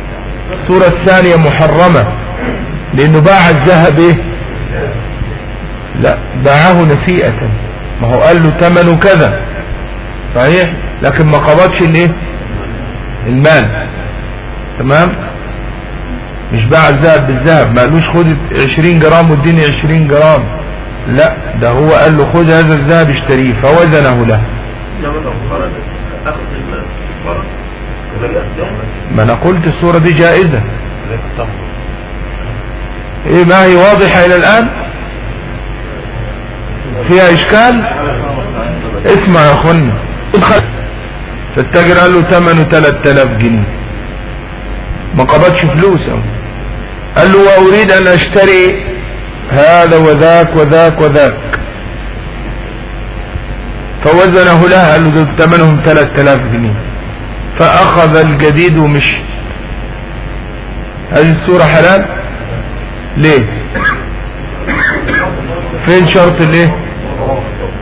الصورة الثانية محرمة. لأنه باع الذهب إيه؟ لا. باعه نسيئة. ما هو قال له ثمنه كذا. صحيح؟ لكن ما قبضش الايه المال. تمام؟ مش باع الذهب بالذهب. ما قالوش خد 20 جرام واديني 20 جرام. لا ده هو قال له خد هذا الذهب اشتريه فوزنه له. ما أنا قلت الصورة دي جائزة. إيه ما هي واضحة إلى الآن؟ فيها إشكال؟ اسمع يا اخوانا فالتاجر قال له ثمنه 3000 جنيه. ما قبضش فلوس قال له وأريد أن أشتري هذا وذاك وذاك وذاك. فوزنه له قال له ثمنهم 3000 جنيه. فأخذ الجديد ومشي. هذه الصورة حلال؟ ليه؟ فين شرط ليه؟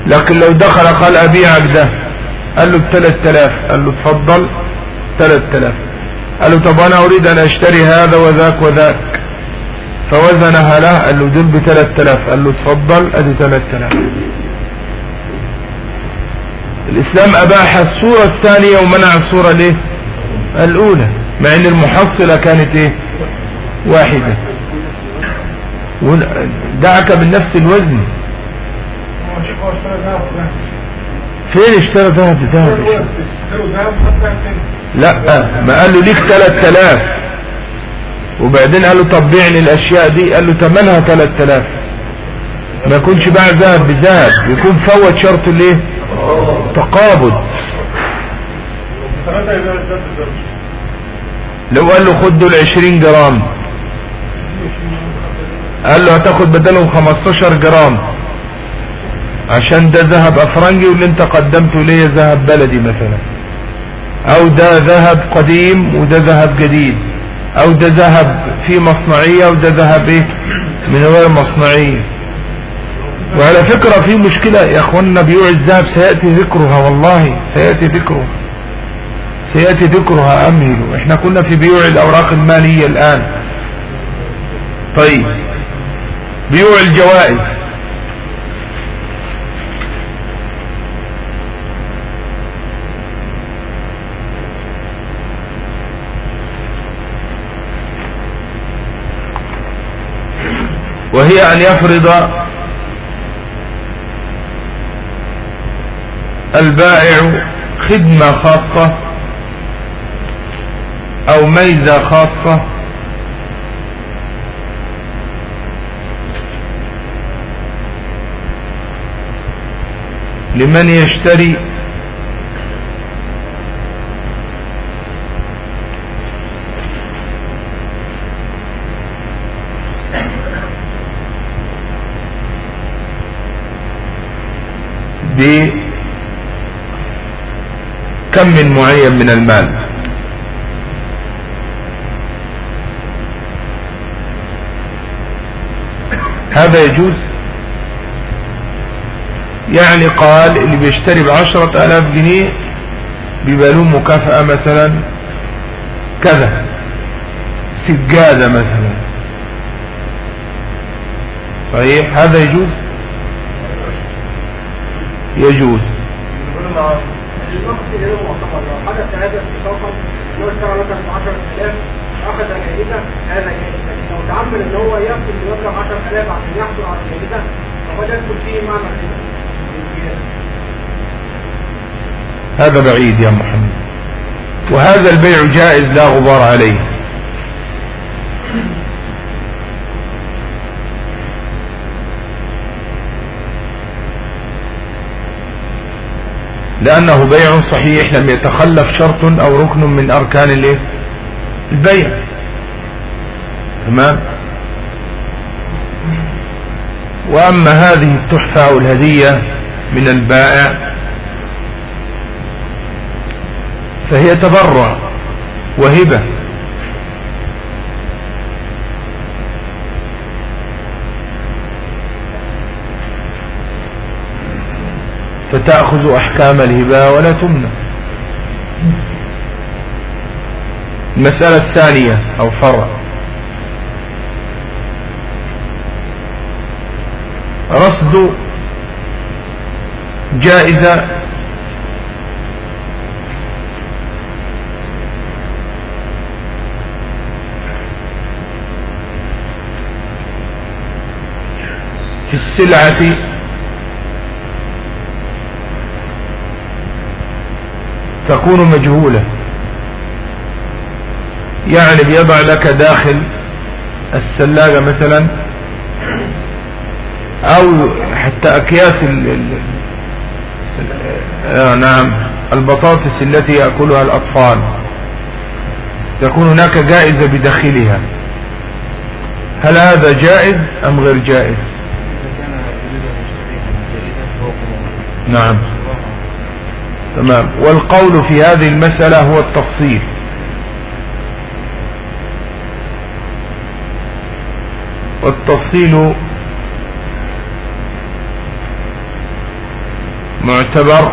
لكن لو دخل قال أبيعك ده. قال له بثلاث تلاف قال له تفضل ثلاث تلاف قال له طب أنا أريد أن أشتري هذا وذاك وذاك. فوزنها له قال له دول بثلاث تلاف قال له تفضل أدي ثلاث تلاف الإسلام أباح الصورة الثانية ومنع الصورة ليه؟ الأولى مع إن المحصلة كانت إيه؟ واحدة. دعك من نفس الوزن. فين اشترى ذهب؟ ذهب لا ما قال له ليك 3000 وبعدين قال له طب بيعني الأشياء دي. قال له ثمنها 3000 ما يكونش باع ذهب بذهب. يكون فوت شرط الايه تقابض. لو قال له خد دول 20 جرام. قال له هتاخد بدلهم 15 جرام. عشان ده ذهب أفرنجي واللي انت قدمته ليه ذهب بلدي مثلا. أو ده ذهب قديم وده ذهب جديد. أو ده ذهب في مصنعية وده ذهب إيه؟ من غير مصنعية. وعلى فكرة في مشكلة يا اخوانا بيوع الذهب سيأتي ذكرها والله سيأتي ذكرها سيأتي ذكرها امهلوا إحنا كنا في بيوع الأوراق المالية الآن. طيب. بيوع الجوائز. وهي أن يفرض البائع خدمة خاصة أو ميزة خاصة. لمن يشتري بكم من معين من المال؟ هذا يجوز؟ يعني قال اللي بيشتري بعشرة آلاف جنيه له مكافأة مثلا كذا سجادة مثلا. صحيح هذا يجوز؟ يجوز. سعادة في سفر لو اشترى مثلا ب 10000 اخذ جائزه هذا جائز لكن لو ان هو ياخذ مبلغ 10000 عشان يحصل على الجائزه فقد فيه معنى هذا بعيد يا محمد. وهذا البيع جائز لا غبار عليه. لأنه بيع صحيح لم يتخلف شرط أو ركن من الإيه؟ البيع. تمام؟ وأما هذه التحفة أو الهدية من البائع فهي تبرع وهبة. فتأخذ أحكام الهبة ولا تمنع. المسألة الثانية أو فرع. رصد جائزة في السلعة تكون مجهولة. يعني بيضع لك داخل السلاجة مثلا أو حتى أكياس ال ال آه نعم البطاطس التي يأكلها الأطفال. تكون هناك جائزة بداخلها. هل هذا جائز أم غير جائز؟ نعم. تمام. والقول في هذه المسألة هو التفصيل. والتفصيل معتبر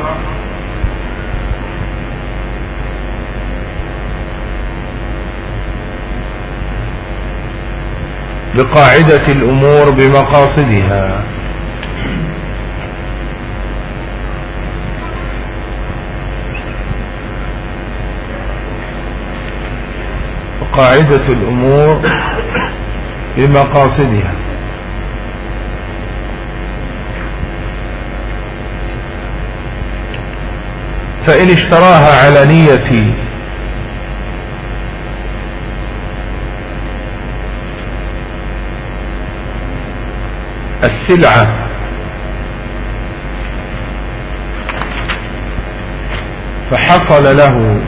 بقاعدة الأمور بمقاصدها. قاعدة الأمور بمقاصدها. فإن اشتراها على نية السلعة فحصل له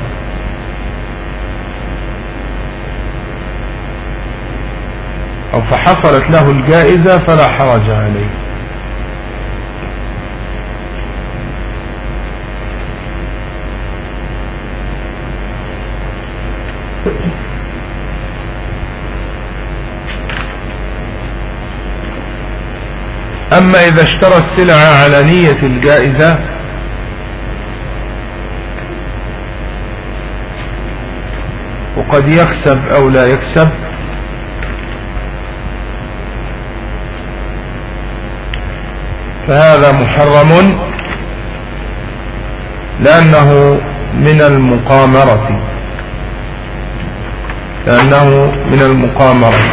أو فحصلت له الجائزة فلا حرج عليه. أما إذا اشترى السلعة على نية الجائزة وقد يكسب أو لا يكسب فهذا محرم لأنه من المقامرة. لأنه من المقامرة.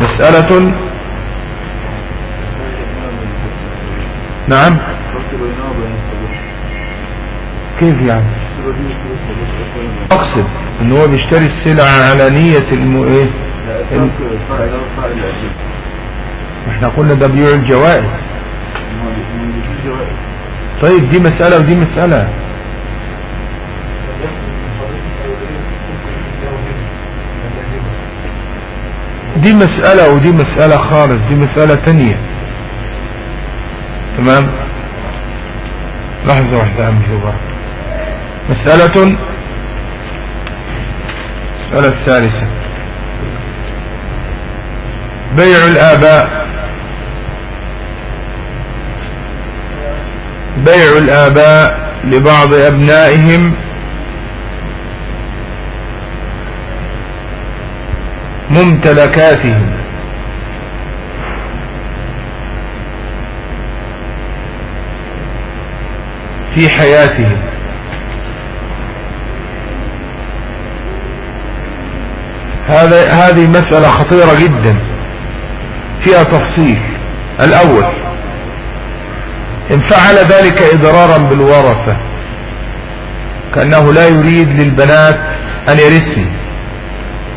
مسألة نعم. كيف يعني؟ أقصد إن هو بيشتري السلعة على نية المو إيه؟ إحنا قلنا ده بيوع الجوائز. طيب دي مسألة ودي مسألة. دي مسألة ودي مسألة خالص دي مسألة تانية. تمام؟ لحظة واحدة أمشي بقى مسألة المسألة الثالثة. بيع الآباء. بيع الآباء لبعض أبنائهم. ممتلكاتهم. في حياتهم. هذا هذه مسألة خطيرة جدا. فيها تفصيل. الأول إن فعل ذلك إضرارا بالورثة كأنه لا يريد للبنات أن يرثن.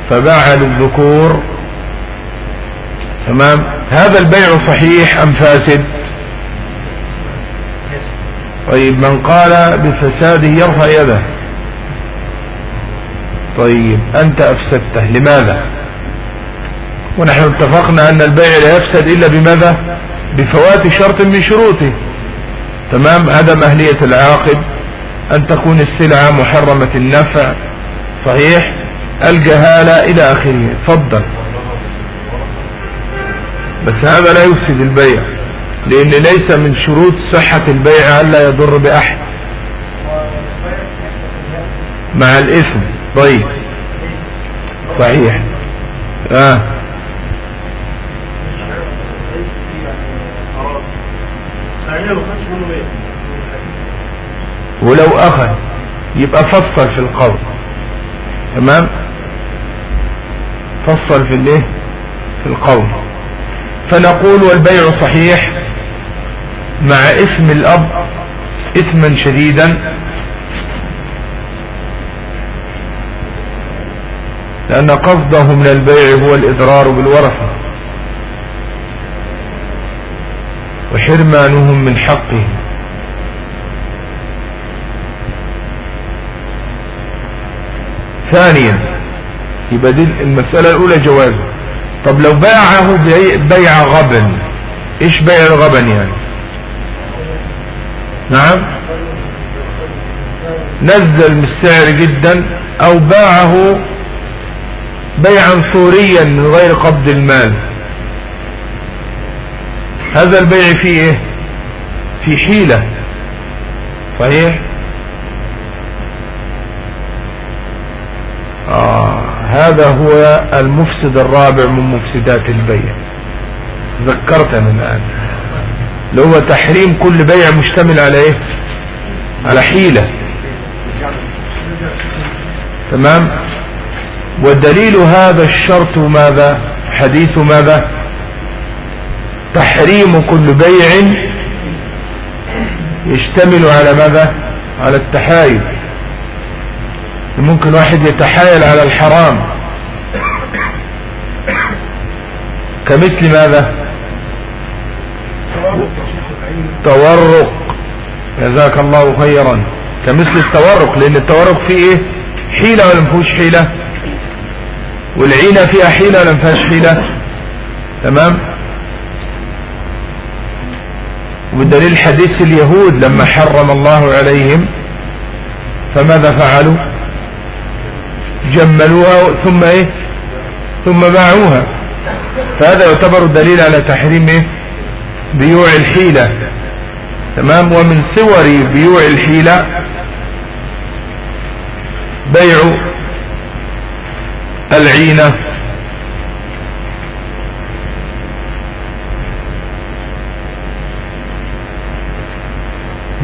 فباع للذكور تمام؟ هذا البيع صحيح أم فاسد؟ طيب من قال بفساده يرفع يده. طيب أنت أفسدته لماذا؟ ونحن اتفقنا أن البيع لا يفسد إلا بماذا؟ بفوات شرط من شروطه. تمام؟ عدم أهلية العاقد أن تكون السلعة محرمة النفع. صحيح؟ الجهالة إلى آخره. تفضل. بس هذا لا يفسد البيع. لأن ليس من شروط صحة البيع ألا يضر بأحد. مع الإثم. طيب. صحيح. آه. ولو أخذ يبقى فصل في القول. تمام؟ فصل في الإيه؟ في القول. فنقول والبيع صحيح مع اسم الأب إثما شديدا. لأن قصده من البيع هو الإضرار بالورثة. وحرمانهم من حقه ثانيا يبقى دي المسألة الأولى جواز. طب لو باعه بيع غبن إيش بيع الغبن يعني؟ نعم. نزل من السعر جدا أو باعه بيعا صوريا من غير قبض المال. هذا البيع فيه إيه؟ في حيلة. صحيح؟ آه هذا هو المفسد الرابع من مفسدات البيع. ذكرتنا الآن. اللي هو تحريم كل بيع مشتمل على إيه؟ على حيلة. تمام؟ ودليل هذا الشرط ماذا؟ حديث ماذا؟ تحريم كل بيع يشتمل على ماذا؟ على التحايل. ممكن واحد يتحايل على الحرام. كمثل ماذا؟ تورق. جزاك الله خيرا. كمثل التورق لأن التورق فيه إيه؟ حيلة ولا مفيهوش حيلة؟ والعينة فيها حيلة ولا مفيهاش حيلة؟ تمام؟ وبالدليل حديث اليهود لما حرم الله عليهم فماذا فعلوا؟ جملوها ثم إيه؟ ثم باعوها. فهذا يعتبر دليل على تحريم إيه؟ بيوع الحيلة. تمام؟ ومن صور بيوع الحيلة بيع العينة.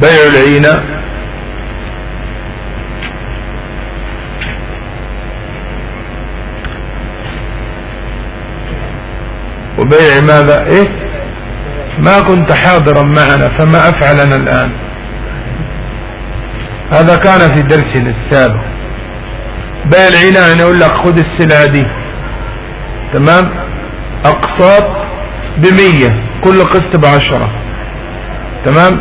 بيع العينة. وبيع ماذا؟ إيه؟ ما كنت حاضرا معنا فما أفعلنا الآن. هذا كان في درسنا السابق. بيع العينة يعني أقول لك خذ السلعة دي. تمام؟ أقساط بمية كل قسط بعشرة. تمام؟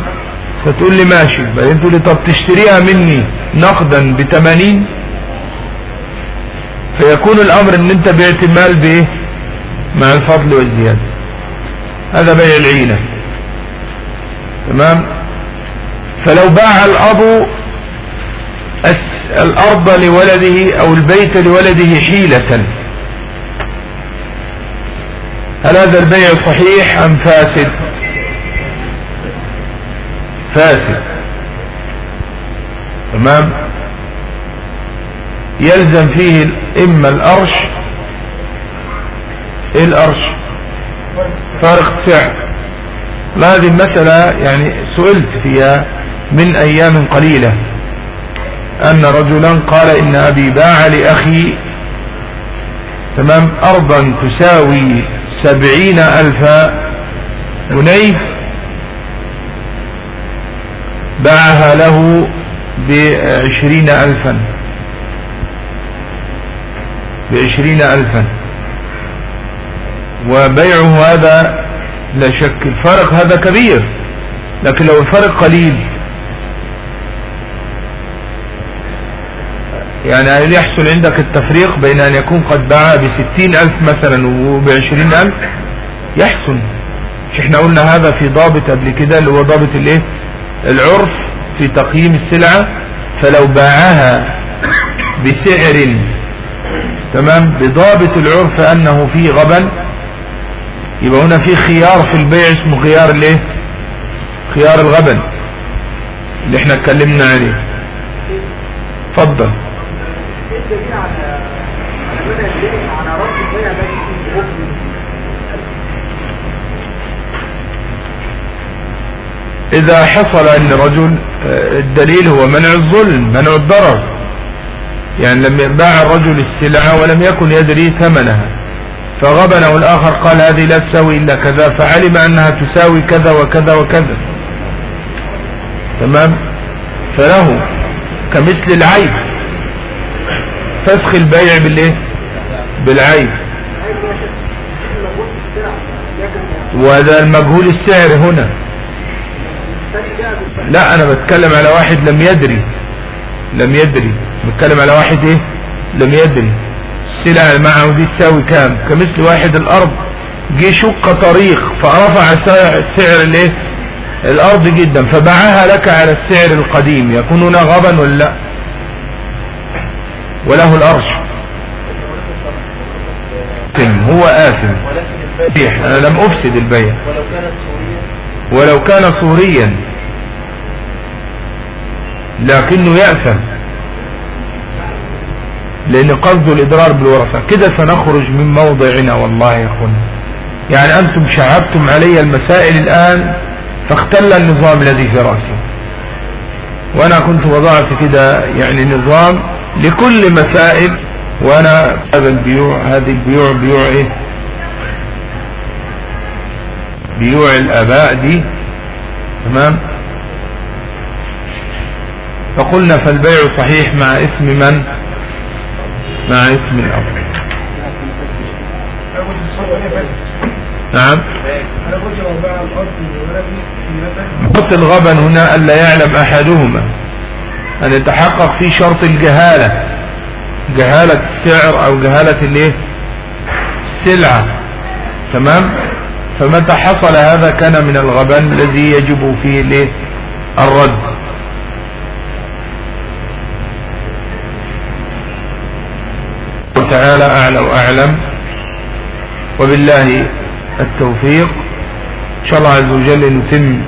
فتقول لي ماشي. بعدين تقول لي طب تشتريها مني نقدا بتمانين؟ فيكون الأمر إن أنت بعت المال بإيه؟ مع الفضل والزيادة. هذا بيع العينة تمام؟ فلو باع الأب الأرض لولده أو البيت لولده حيلة. هل هذا البيع صحيح أم فاسد؟ فاسد. تمام؟ يلزم فيه إما الأرش إيه الأرش؟ فارق سعر هذه المسألة يعني سئلت فيها من أيام قليلة. أن رجلا قال إن أبي باع لأخي تمام؟ أرضا تساوي سبعين ألف جنيه. باعها له بعشرين ألفا. بعشرين ألفا. وبيعه هذا لا شك. الفرق هذا كبير لكن لو الفرق قليل. يعني هل يحصل عندك التفريق بين أن يكون قد باع بستين ألف مثلا وبعشرين ألف؟ يحصل. مش إحنا قلنا هذا في ضابط قبل كده اللي هو ضابط الإيه؟ العرف في تقييم السلعة فلو باعها بسعر تمام؟ بضابط العرف أنه فيه غبن يبقى هنا في خيار في البيع اسمه خيار الإيه؟ خيار الغبن اللي إحنا اتكلمنا عليه. اتفضل. على إذا حصل أن الرجل آه، الدليل هو منع الظلم منع الضرر. يعني لم باع الرجل السلعة ولم يكن يدري ثمنها. فغبنه الآخر قال هذه لا تساوي إلا كذا فعلم أنها تساوي كذا وكذا وكذا. تمام؟ فله كمثل العيب. فسخ البيع بالإيه؟ بالعيب. وهذا المجهول السعر هنا. لا أنا بتكلم على واحد لم يدري. لم يدري. بتكلم على واحد إيه؟ لم يدري. السلعة معه دي تساوي كام؟ كمثل واحد الأرض. جه شق طريق فرفع سعر الإيه؟ الأرض جدا. فباعها لك على السعر القديم. يكون هنا غبا ولا لا؟ وله الأرش. هو آثم. أنا لم أفسد البيع. ولو كان صوريا لكنه يأثم. لأن قصده الاضرار بالورثة. كده سنخرج من موضعنا والله يا اخوان يعني أنتم شعبتم علي المسائل الآن فاختل النظام الذي في رأسي. وأنا كنت وضعت كده يعني نظام لكل مسائل وأنا هذا البيوع هذه البيوع بيوع إيه؟ بيوع الآباء دي. تمام؟ فقلنا فالبيع صحيح مع اسم من؟ مع اسم الأب. نعم. شرط الغبن هنا ألا يعلم أحدهما. أن يتحقق في شرط الجهالة. جهالة السعر أو جهالة الإيه؟ السلعة. تمام؟ فمتى حصل هذا كان من الغبن الذي يجب فيه الإيه؟ الرد. تعالى أعلى وأعلم. وبالله التوفيق. إن شاء الله عز وجل نتم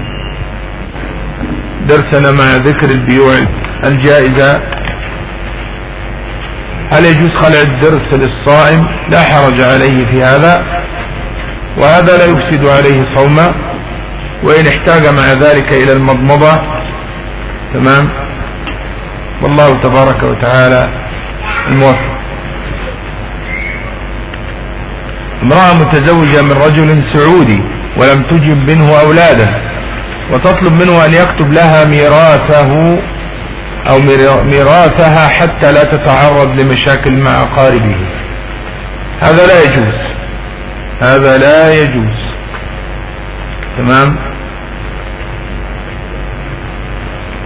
درسنا مع ذكر البيوع الجائزة. هل يجوز خلع الدرس للصائم؟ لا حرج عليه في هذا. وهذا لا يفسد عليه صومه. وإن احتاج مع ذلك إلى المضمضة. تمام؟ والله تبارك وتعالى الموفق. امرأة متزوجة من رجل سعودي ولم تجب منه أولاده وتطلب منه أن يكتب لها ميراثه أو ميراثها حتى لا تتعرض لمشاكل مع أقاربه. هذا لا يجوز. هذا لا يجوز. تمام؟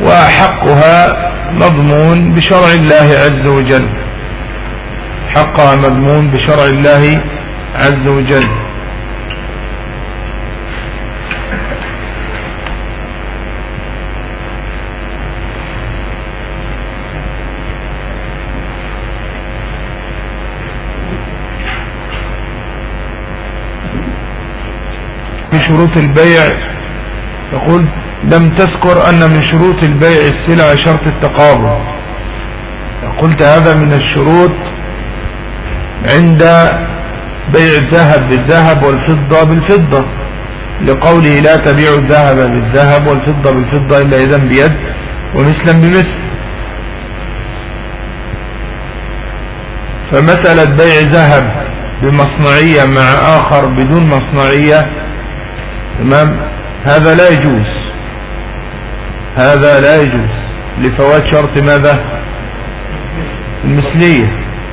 وحقها مضمون بشرع الله عز وجل. حقها مضمون بشرع الله عز وجل. في شروط البيع يقول لم تذكر أن من شروط البيع السلع شرط التقابل قلت هذا من الشروط عند بيع الذهب بالذهب والفضة بالفضة. لقوله لا تبيع الذهب بالذهب والفضة بالفضة إلا إذا بيد ومثلا بمثل. فمسألة بيع ذهب بمصنعية مع آخر بدون مصنعية تمام؟ هذا لا يجوز. هذا لا يجوز. لفوات شرط ماذا؟ المثلية.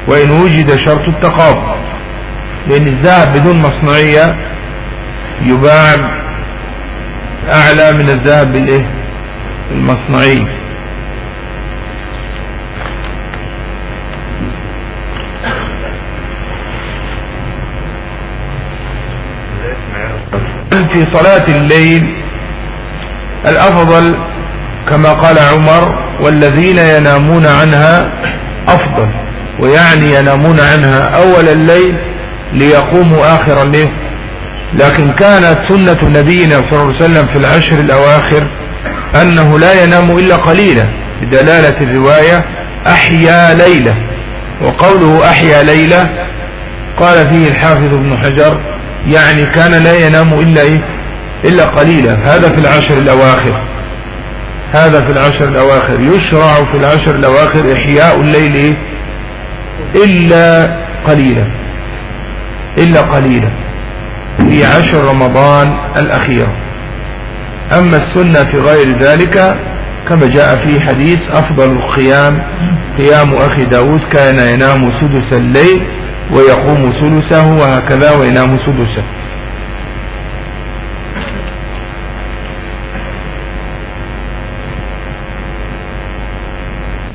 وإن وجد شرط التقابل لأن الذهب بدون مصنعية يباع أعلى من الذهب بالإيه؟ المصنعي في صلاة الليل الأفضل كما قال عمر والذين ينامون عنها أفضل ويعني ينامون عنها أول الليل ليقوموا آخر الليل. لكن كانت سنة نبينا صلى الله عليه وسلم في العشر الأواخر أنه لا ينام إلا قليلا بدلالة الرواية أحيا ليلة. وقوله أحيا ليلة قال فيه الحافظ ابن حجر يعني كان لا ينام إلا إيه؟ إلا قليلا. هذا في العشر الأواخر. هذا في العشر الأواخر. يشرع في العشر الأواخر إحياء الليل إيه؟ إلا قليلا. إلا قليلا في عشر رمضان الأخيرة أما السنة في غير ذلك كما جاء في حديث أفضل القيام قيام أخي داود كان ينام سدس الليل ويقوم ثلثه وهكذا وينام سدسه.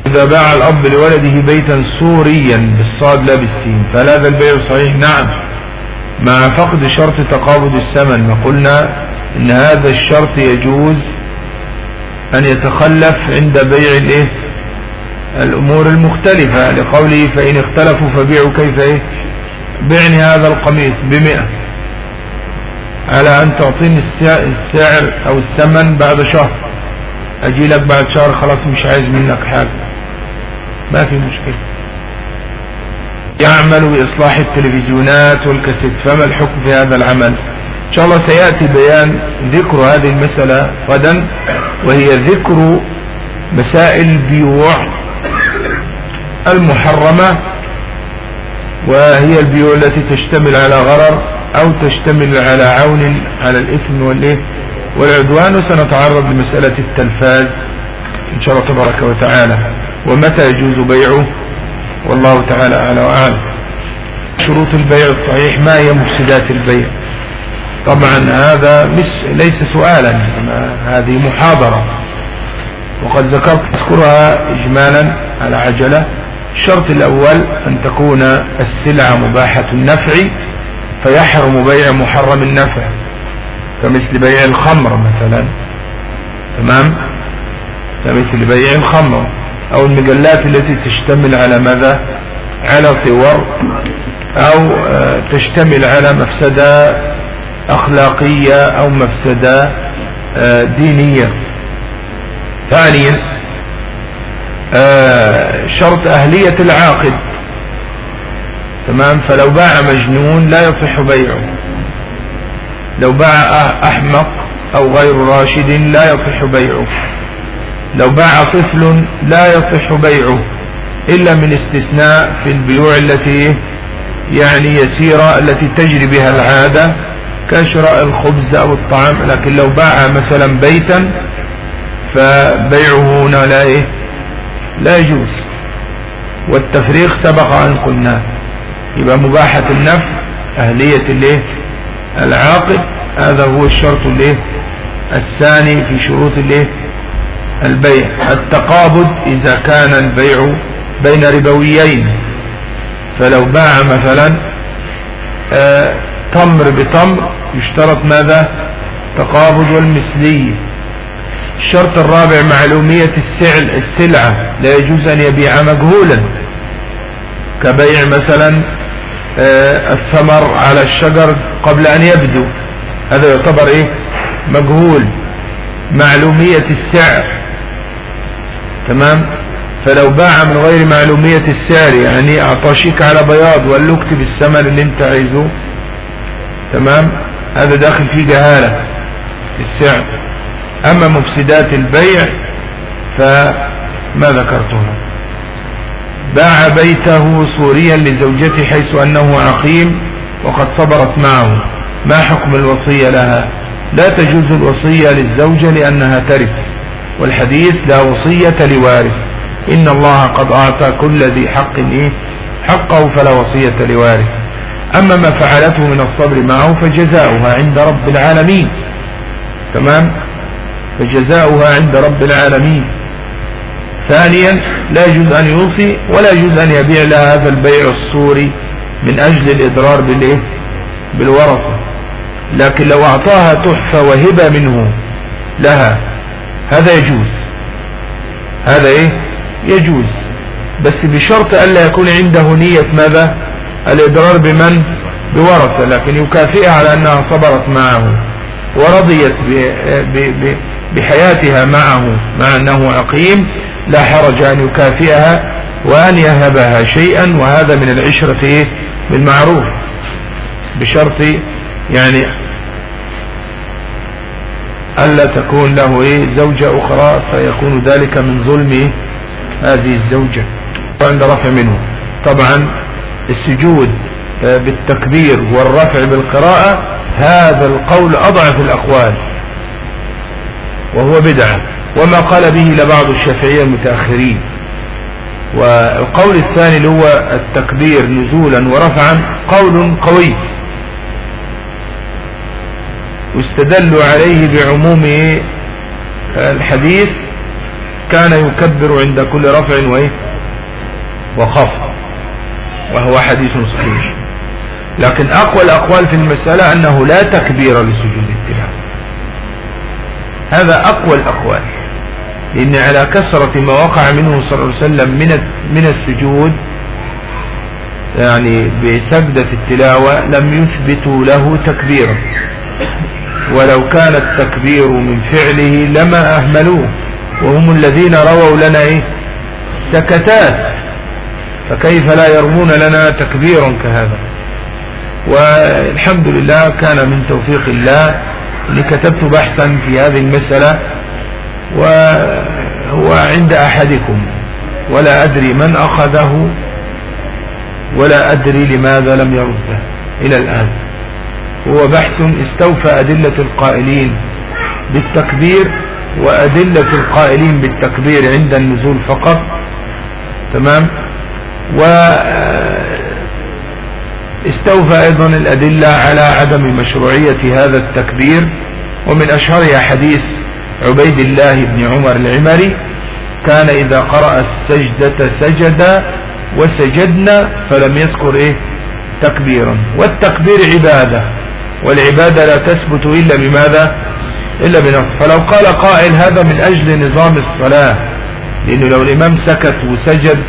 إذا باع الأب لولده بيتا سوريا بالصاد لا بالسين فهل هذا البيع صحيح؟ نعم. مع فقد شرط تقابض الثمن وقلنا إن هذا الشرط يجوز أن يتخلف عند بيع الإيه؟ الأمور المختلفة. لقوله فإن اختلفوا فبيعوا كيف إيه؟ بعني هذا القميص بمئة. على أن تعطيني السعر أو الثمن بعد شهر. أجي لك بعد شهر خلاص مش عايز منك حاجة. ما في مشكلة. يعمل بإصلاح التلفزيونات والكاسيت فما الحكم في هذا العمل؟ إن شاء الله سيأتي بيان ذكر هذه المسألة غدا وهي ذكر مسائل البيوع المحرمة وهي البيوع التي تشتمل على غرر أو تشتمل على عون على الإثم والإيه والعدوان. وسنتعرض لمسألة التلفاز إن شاء الله تبارك وتعالى. ومتى يجوز بيعه؟ والله تعالى أعلى وأعلم شروط البيع الصحيح ما هي مفسدات البيع؟ طبعا هذا مش ليس سؤالا هذه محاضرة. وقد ذكرت أذكرها اجمالا على عجلة. الشرط الأول أن تكون السلعة مباحة النفع فيحرم بيع محرم النفع. كمثل بيع الخمر مثلا. تمام؟ كمثل بيع الخمر. أو المجلات التي تشتمل على ماذا؟ على صور أو آه، تشتمل على مفسدة أخلاقية أو مفسدة آه، دينية. ثانيا آه، شرط أهلية العاقد. تمام؟ فلو باع مجنون لا يصح بيعه. لو باع أحمق أو غير راشد لا يصح بيعه. لو باع طفل لا يصح بيعه إلا من استثناء في البيوع التي يعني يسيرة التي تجري بها العادة كشراء الخبز أو الطعام لكن لو باع مثلا بيتا فبيعه هنا لا إيه؟ لا يجوز. والتفريق سبق أن قلنا. يبقى مباحة النفع أهلية الإيه؟ العاقد. هذا هو الشرط الإيه؟ الثاني في شروط الإيه؟ البيع التقابض إذا كان البيع بين ربويين. فلو باع مثلا آه تمر بتمر يشترط ماذا؟ تقابض والمثلية الشرط الرابع معلومية السعل السلعة. لا يجوز أن يبيع مجهولا. كبيع مثلا آه الثمر على الشجر قبل أن يبدو. هذا يعتبر إيه؟ مجهول. معلومية السعر. تمام؟ فلو باع من غير معلومية السعر يعني أعطاشيك على بياض وقال له اكتب الثمن اللي انت عايزه. تمام؟ هذا داخل فيه جهالة في السعر. أما مفسدات البيع فما ذكرتها باع بيته سوريا لزوجته حيث أنه عقيم وقد صبرت معه. ما حكم الوصية لها؟ لا تجوز الوصية للزوجة لأنها ترث. والحديث لا وصية لوارث. إن الله قد أعطى كل ذي حق إيه؟ حقه فلا وصية لوارث. أما ما فعلته من الصبر معه فجزاؤها عند رب العالمين. تمام؟ فجزاؤها عند رب العالمين. ثانيا لا يجوز أن يوصي ولا يجوز أن يبيع لها هذا البيع الصوري من أجل الإضرار بالإيه؟ بالورثة. لكن لو أعطاها تحفة وهبة منه لها هذا يجوز. هذا إيه؟ يجوز. بس بشرط ألا يكون عنده نية ماذا؟ الإضرار بمن؟ بورثة لكن يكافئها على أنها صبرت معه ورضيت بحياتها معه مع أنه عقيم لا حرج أن يكافئها وأن يهبها شيئا وهذا من العشرة بالمعروف. بشرط يعني ألا تكون له إيه؟ زوجة أخرى فيكون ذلك من ظلم هذه الزوجة. وعند رفع منه. طبعا السجود آه، بالتكبير والرفع بالقراءة هذا القول أضعف الأقوال. وهو بدعة. وما قال به لبعض الشافعية المتأخرين. والقول الثاني اللي هو التكبير نزولا ورفعا قول قوي. واستدلوا عليه بعموم الحديث كان يكبر عند كل رفع وإيه؟ وخفض. وهو حديث صحيح. لكن أقوى الأقوال في المسألة أنه لا تكبير لسجود التلاوة هذا أقوى الأقوال. لأن على كثرة ما وقع منه صلى الله عليه وسلم من من السجود يعني بسجدة التلاوة لم يثبتوا له تكبيرا. ولو كان التكبير من فعله لما أهملوه وهم الذين رووا لنا إيه؟ سكتات. فكيف لا يرمون لنا تكبيرا كهذا؟ والحمد لله كان من توفيق الله اللي كتبت بحثا في هذه المسألة وهو عند أحدكم ولا أدري من أخذه ولا أدري لماذا لم يرده إلى الآن. هو بحث استوفى أدلة القائلين بالتكبير وأدلة القائلين بالتكبير عند النزول فقط. تمام؟ و استوفى أيضا الأدلة على عدم مشروعية هذا التكبير ومن أشهرها حديث عبيد الله بن عمر العمري كان إذا قرأ السجدة سجد وسجدنا فلم يذكر إيه؟ تكبيرا. والتكبير عبادة. والعبادة لا تثبت إلا بماذا؟ إلا بنص فلو قال قائل هذا من أجل نظام الصلاة لأنه لو الإمام سكت وسجد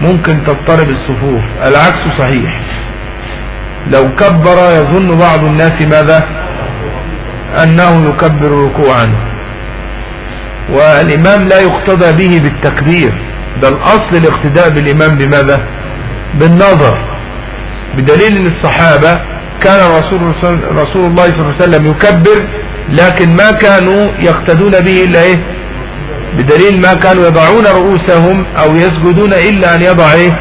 ممكن تضطرب الصفوف. العكس صحيح. لو كبر يظن بعض الناس ماذا؟ أنه يكبر ركوعا. والإمام لا يقتدى به بالتكبير. بل أصل الاقتداء بالإمام بماذا؟ بالنظر. بدليل أن الصحابة كان رسول, رسول الله صلى الله عليه وسلم يكبر لكن ما كانوا يقتدون به إلا إيه؟ بدليل ما كانوا يضعون رؤوسهم أو يسجدون إلا أن يضع إيه؟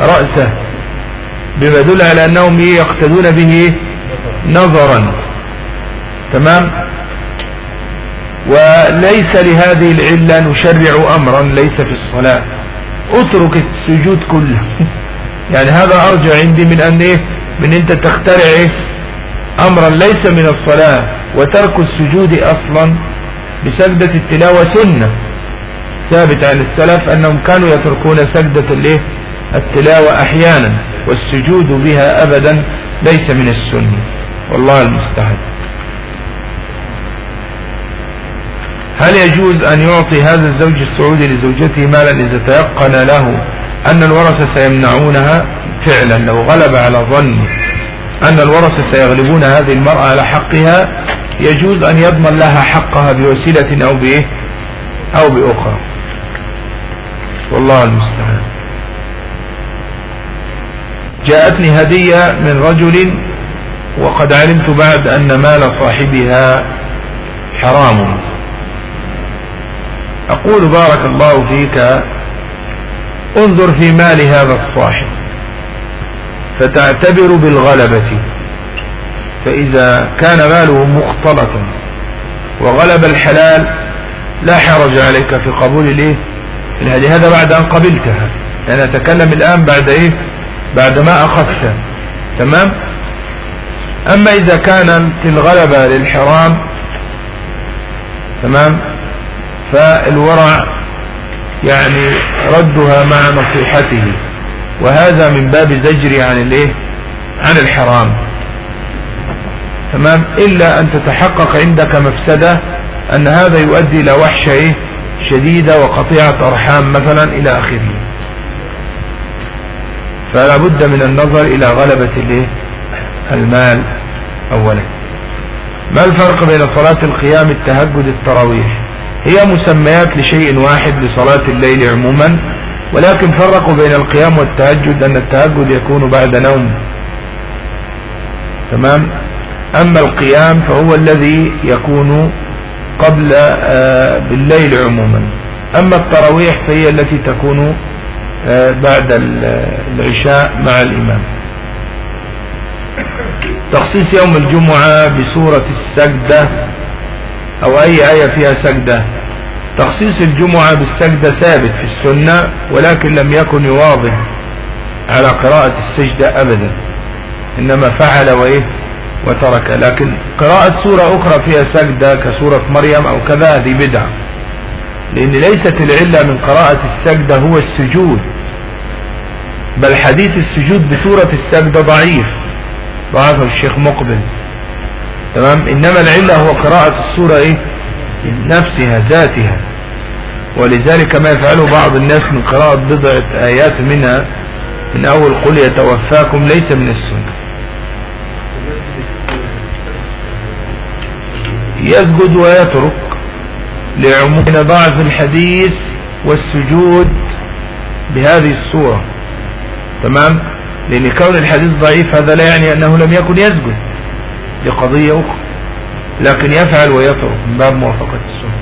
رأسه. بما يدل على أنهم يقتدون به نظرا. تمام؟ وليس لهذه العلة نشرع أمرا ليس في الصلاة. اترك السجود كله. يعني هذا أرجع عندي من أن إيه؟ من أنت تخترع أمرا ليس من الصلاة وترك السجود أصلا بسجدة التلاوة سنة. ثابت عن السلف أنهم كانوا يتركون سجدة الإيه؟ التلاوة أحيانا والسجود بها أبدا ليس من السنة. والله المستعان. هل يجوز أن يعطي هذا الزوج السعودي لزوجته مالا إذا تيقن له أن الورثة سيمنعونها؟ فعلا لو غلب على ظن أن الورثة سيغلبون هذه المرأة على حقها يجوز أن يضمن لها حقها بوسيلة أو بإيه؟ أو بأخرى. والله المستعان. جاءتني هدية من رجل وقد علمت بعد أن مال صاحبها حرام. أقول بارك الله فيك انظر في مال هذا الصاحب. فتعتبر بالغلبة. فإذا كان ماله مختلطا وغلب الحلال لا حرج عليك في قبول الإيه؟ الهدي. هذا بعد أن قبلتها. أنا أتكلم الآن بعد إيه؟ بعد ما أخذت. تمام؟ أما إذا كانت الغلبة للحرام تمام؟ فالورع يعني ردها مع نصيحته. وهذا من باب زجري عن الايه؟ عن الحرام. تمام؟ إلا أن تتحقق عندك مفسدة أن هذا يؤدي إلى وحشة إيه؟ شديدة وقطيعة أرحام مثلا إلى آخره. فلا بد من النظر إلى غلبة الإيه؟ المال اولا. ما الفرق بين صلاة القيام التهجد التراويح؟ هي مسميات لشيء واحد لصلاة الليل عموما ولكن فرقوا بين القيام والتهجد ان التهجد يكون بعد نوم. تمام؟ أما القيام فهو الذي يكون قبل آه، بالليل عموما. أما التراويح فهي التي تكون آه، بعد العشاء مع الإمام. تخصيص يوم الجمعة بسورة السجدة أو أي آية فيها سجدة. تخصيص الجمعة بالسجدة ثابت في السنة ولكن لم يكن يواظب على قراءة السجدة ابدا. إنما فعل وإيه؟ وترك. لكن قراءة سورة أخرى فيها سجدة كسورة مريم أو كذا هذه بدعة. لأن ليست العلة من قراءة السجدة هو السجود. بل حديث السجود بسورة السجدة ضعيف. ضعفه الشيخ مقبل. تمام؟ إنما العلة هو قراءة السورة إيه؟ نفسها ذاتها. ولذلك ما يفعله بعض الناس من قراءة بضعة آيات منها من أول قل يتوفاكم ليس من السنة. يسجد ويترك لعموم ضعف الحديث والسجود بهذه الصورة. تمام؟ لأن كون الحديث ضعيف هذا لا يعني أنه لم يكن يسجد لقضية أخرى. لكن يفعل ويترك من باب موافقة السنة.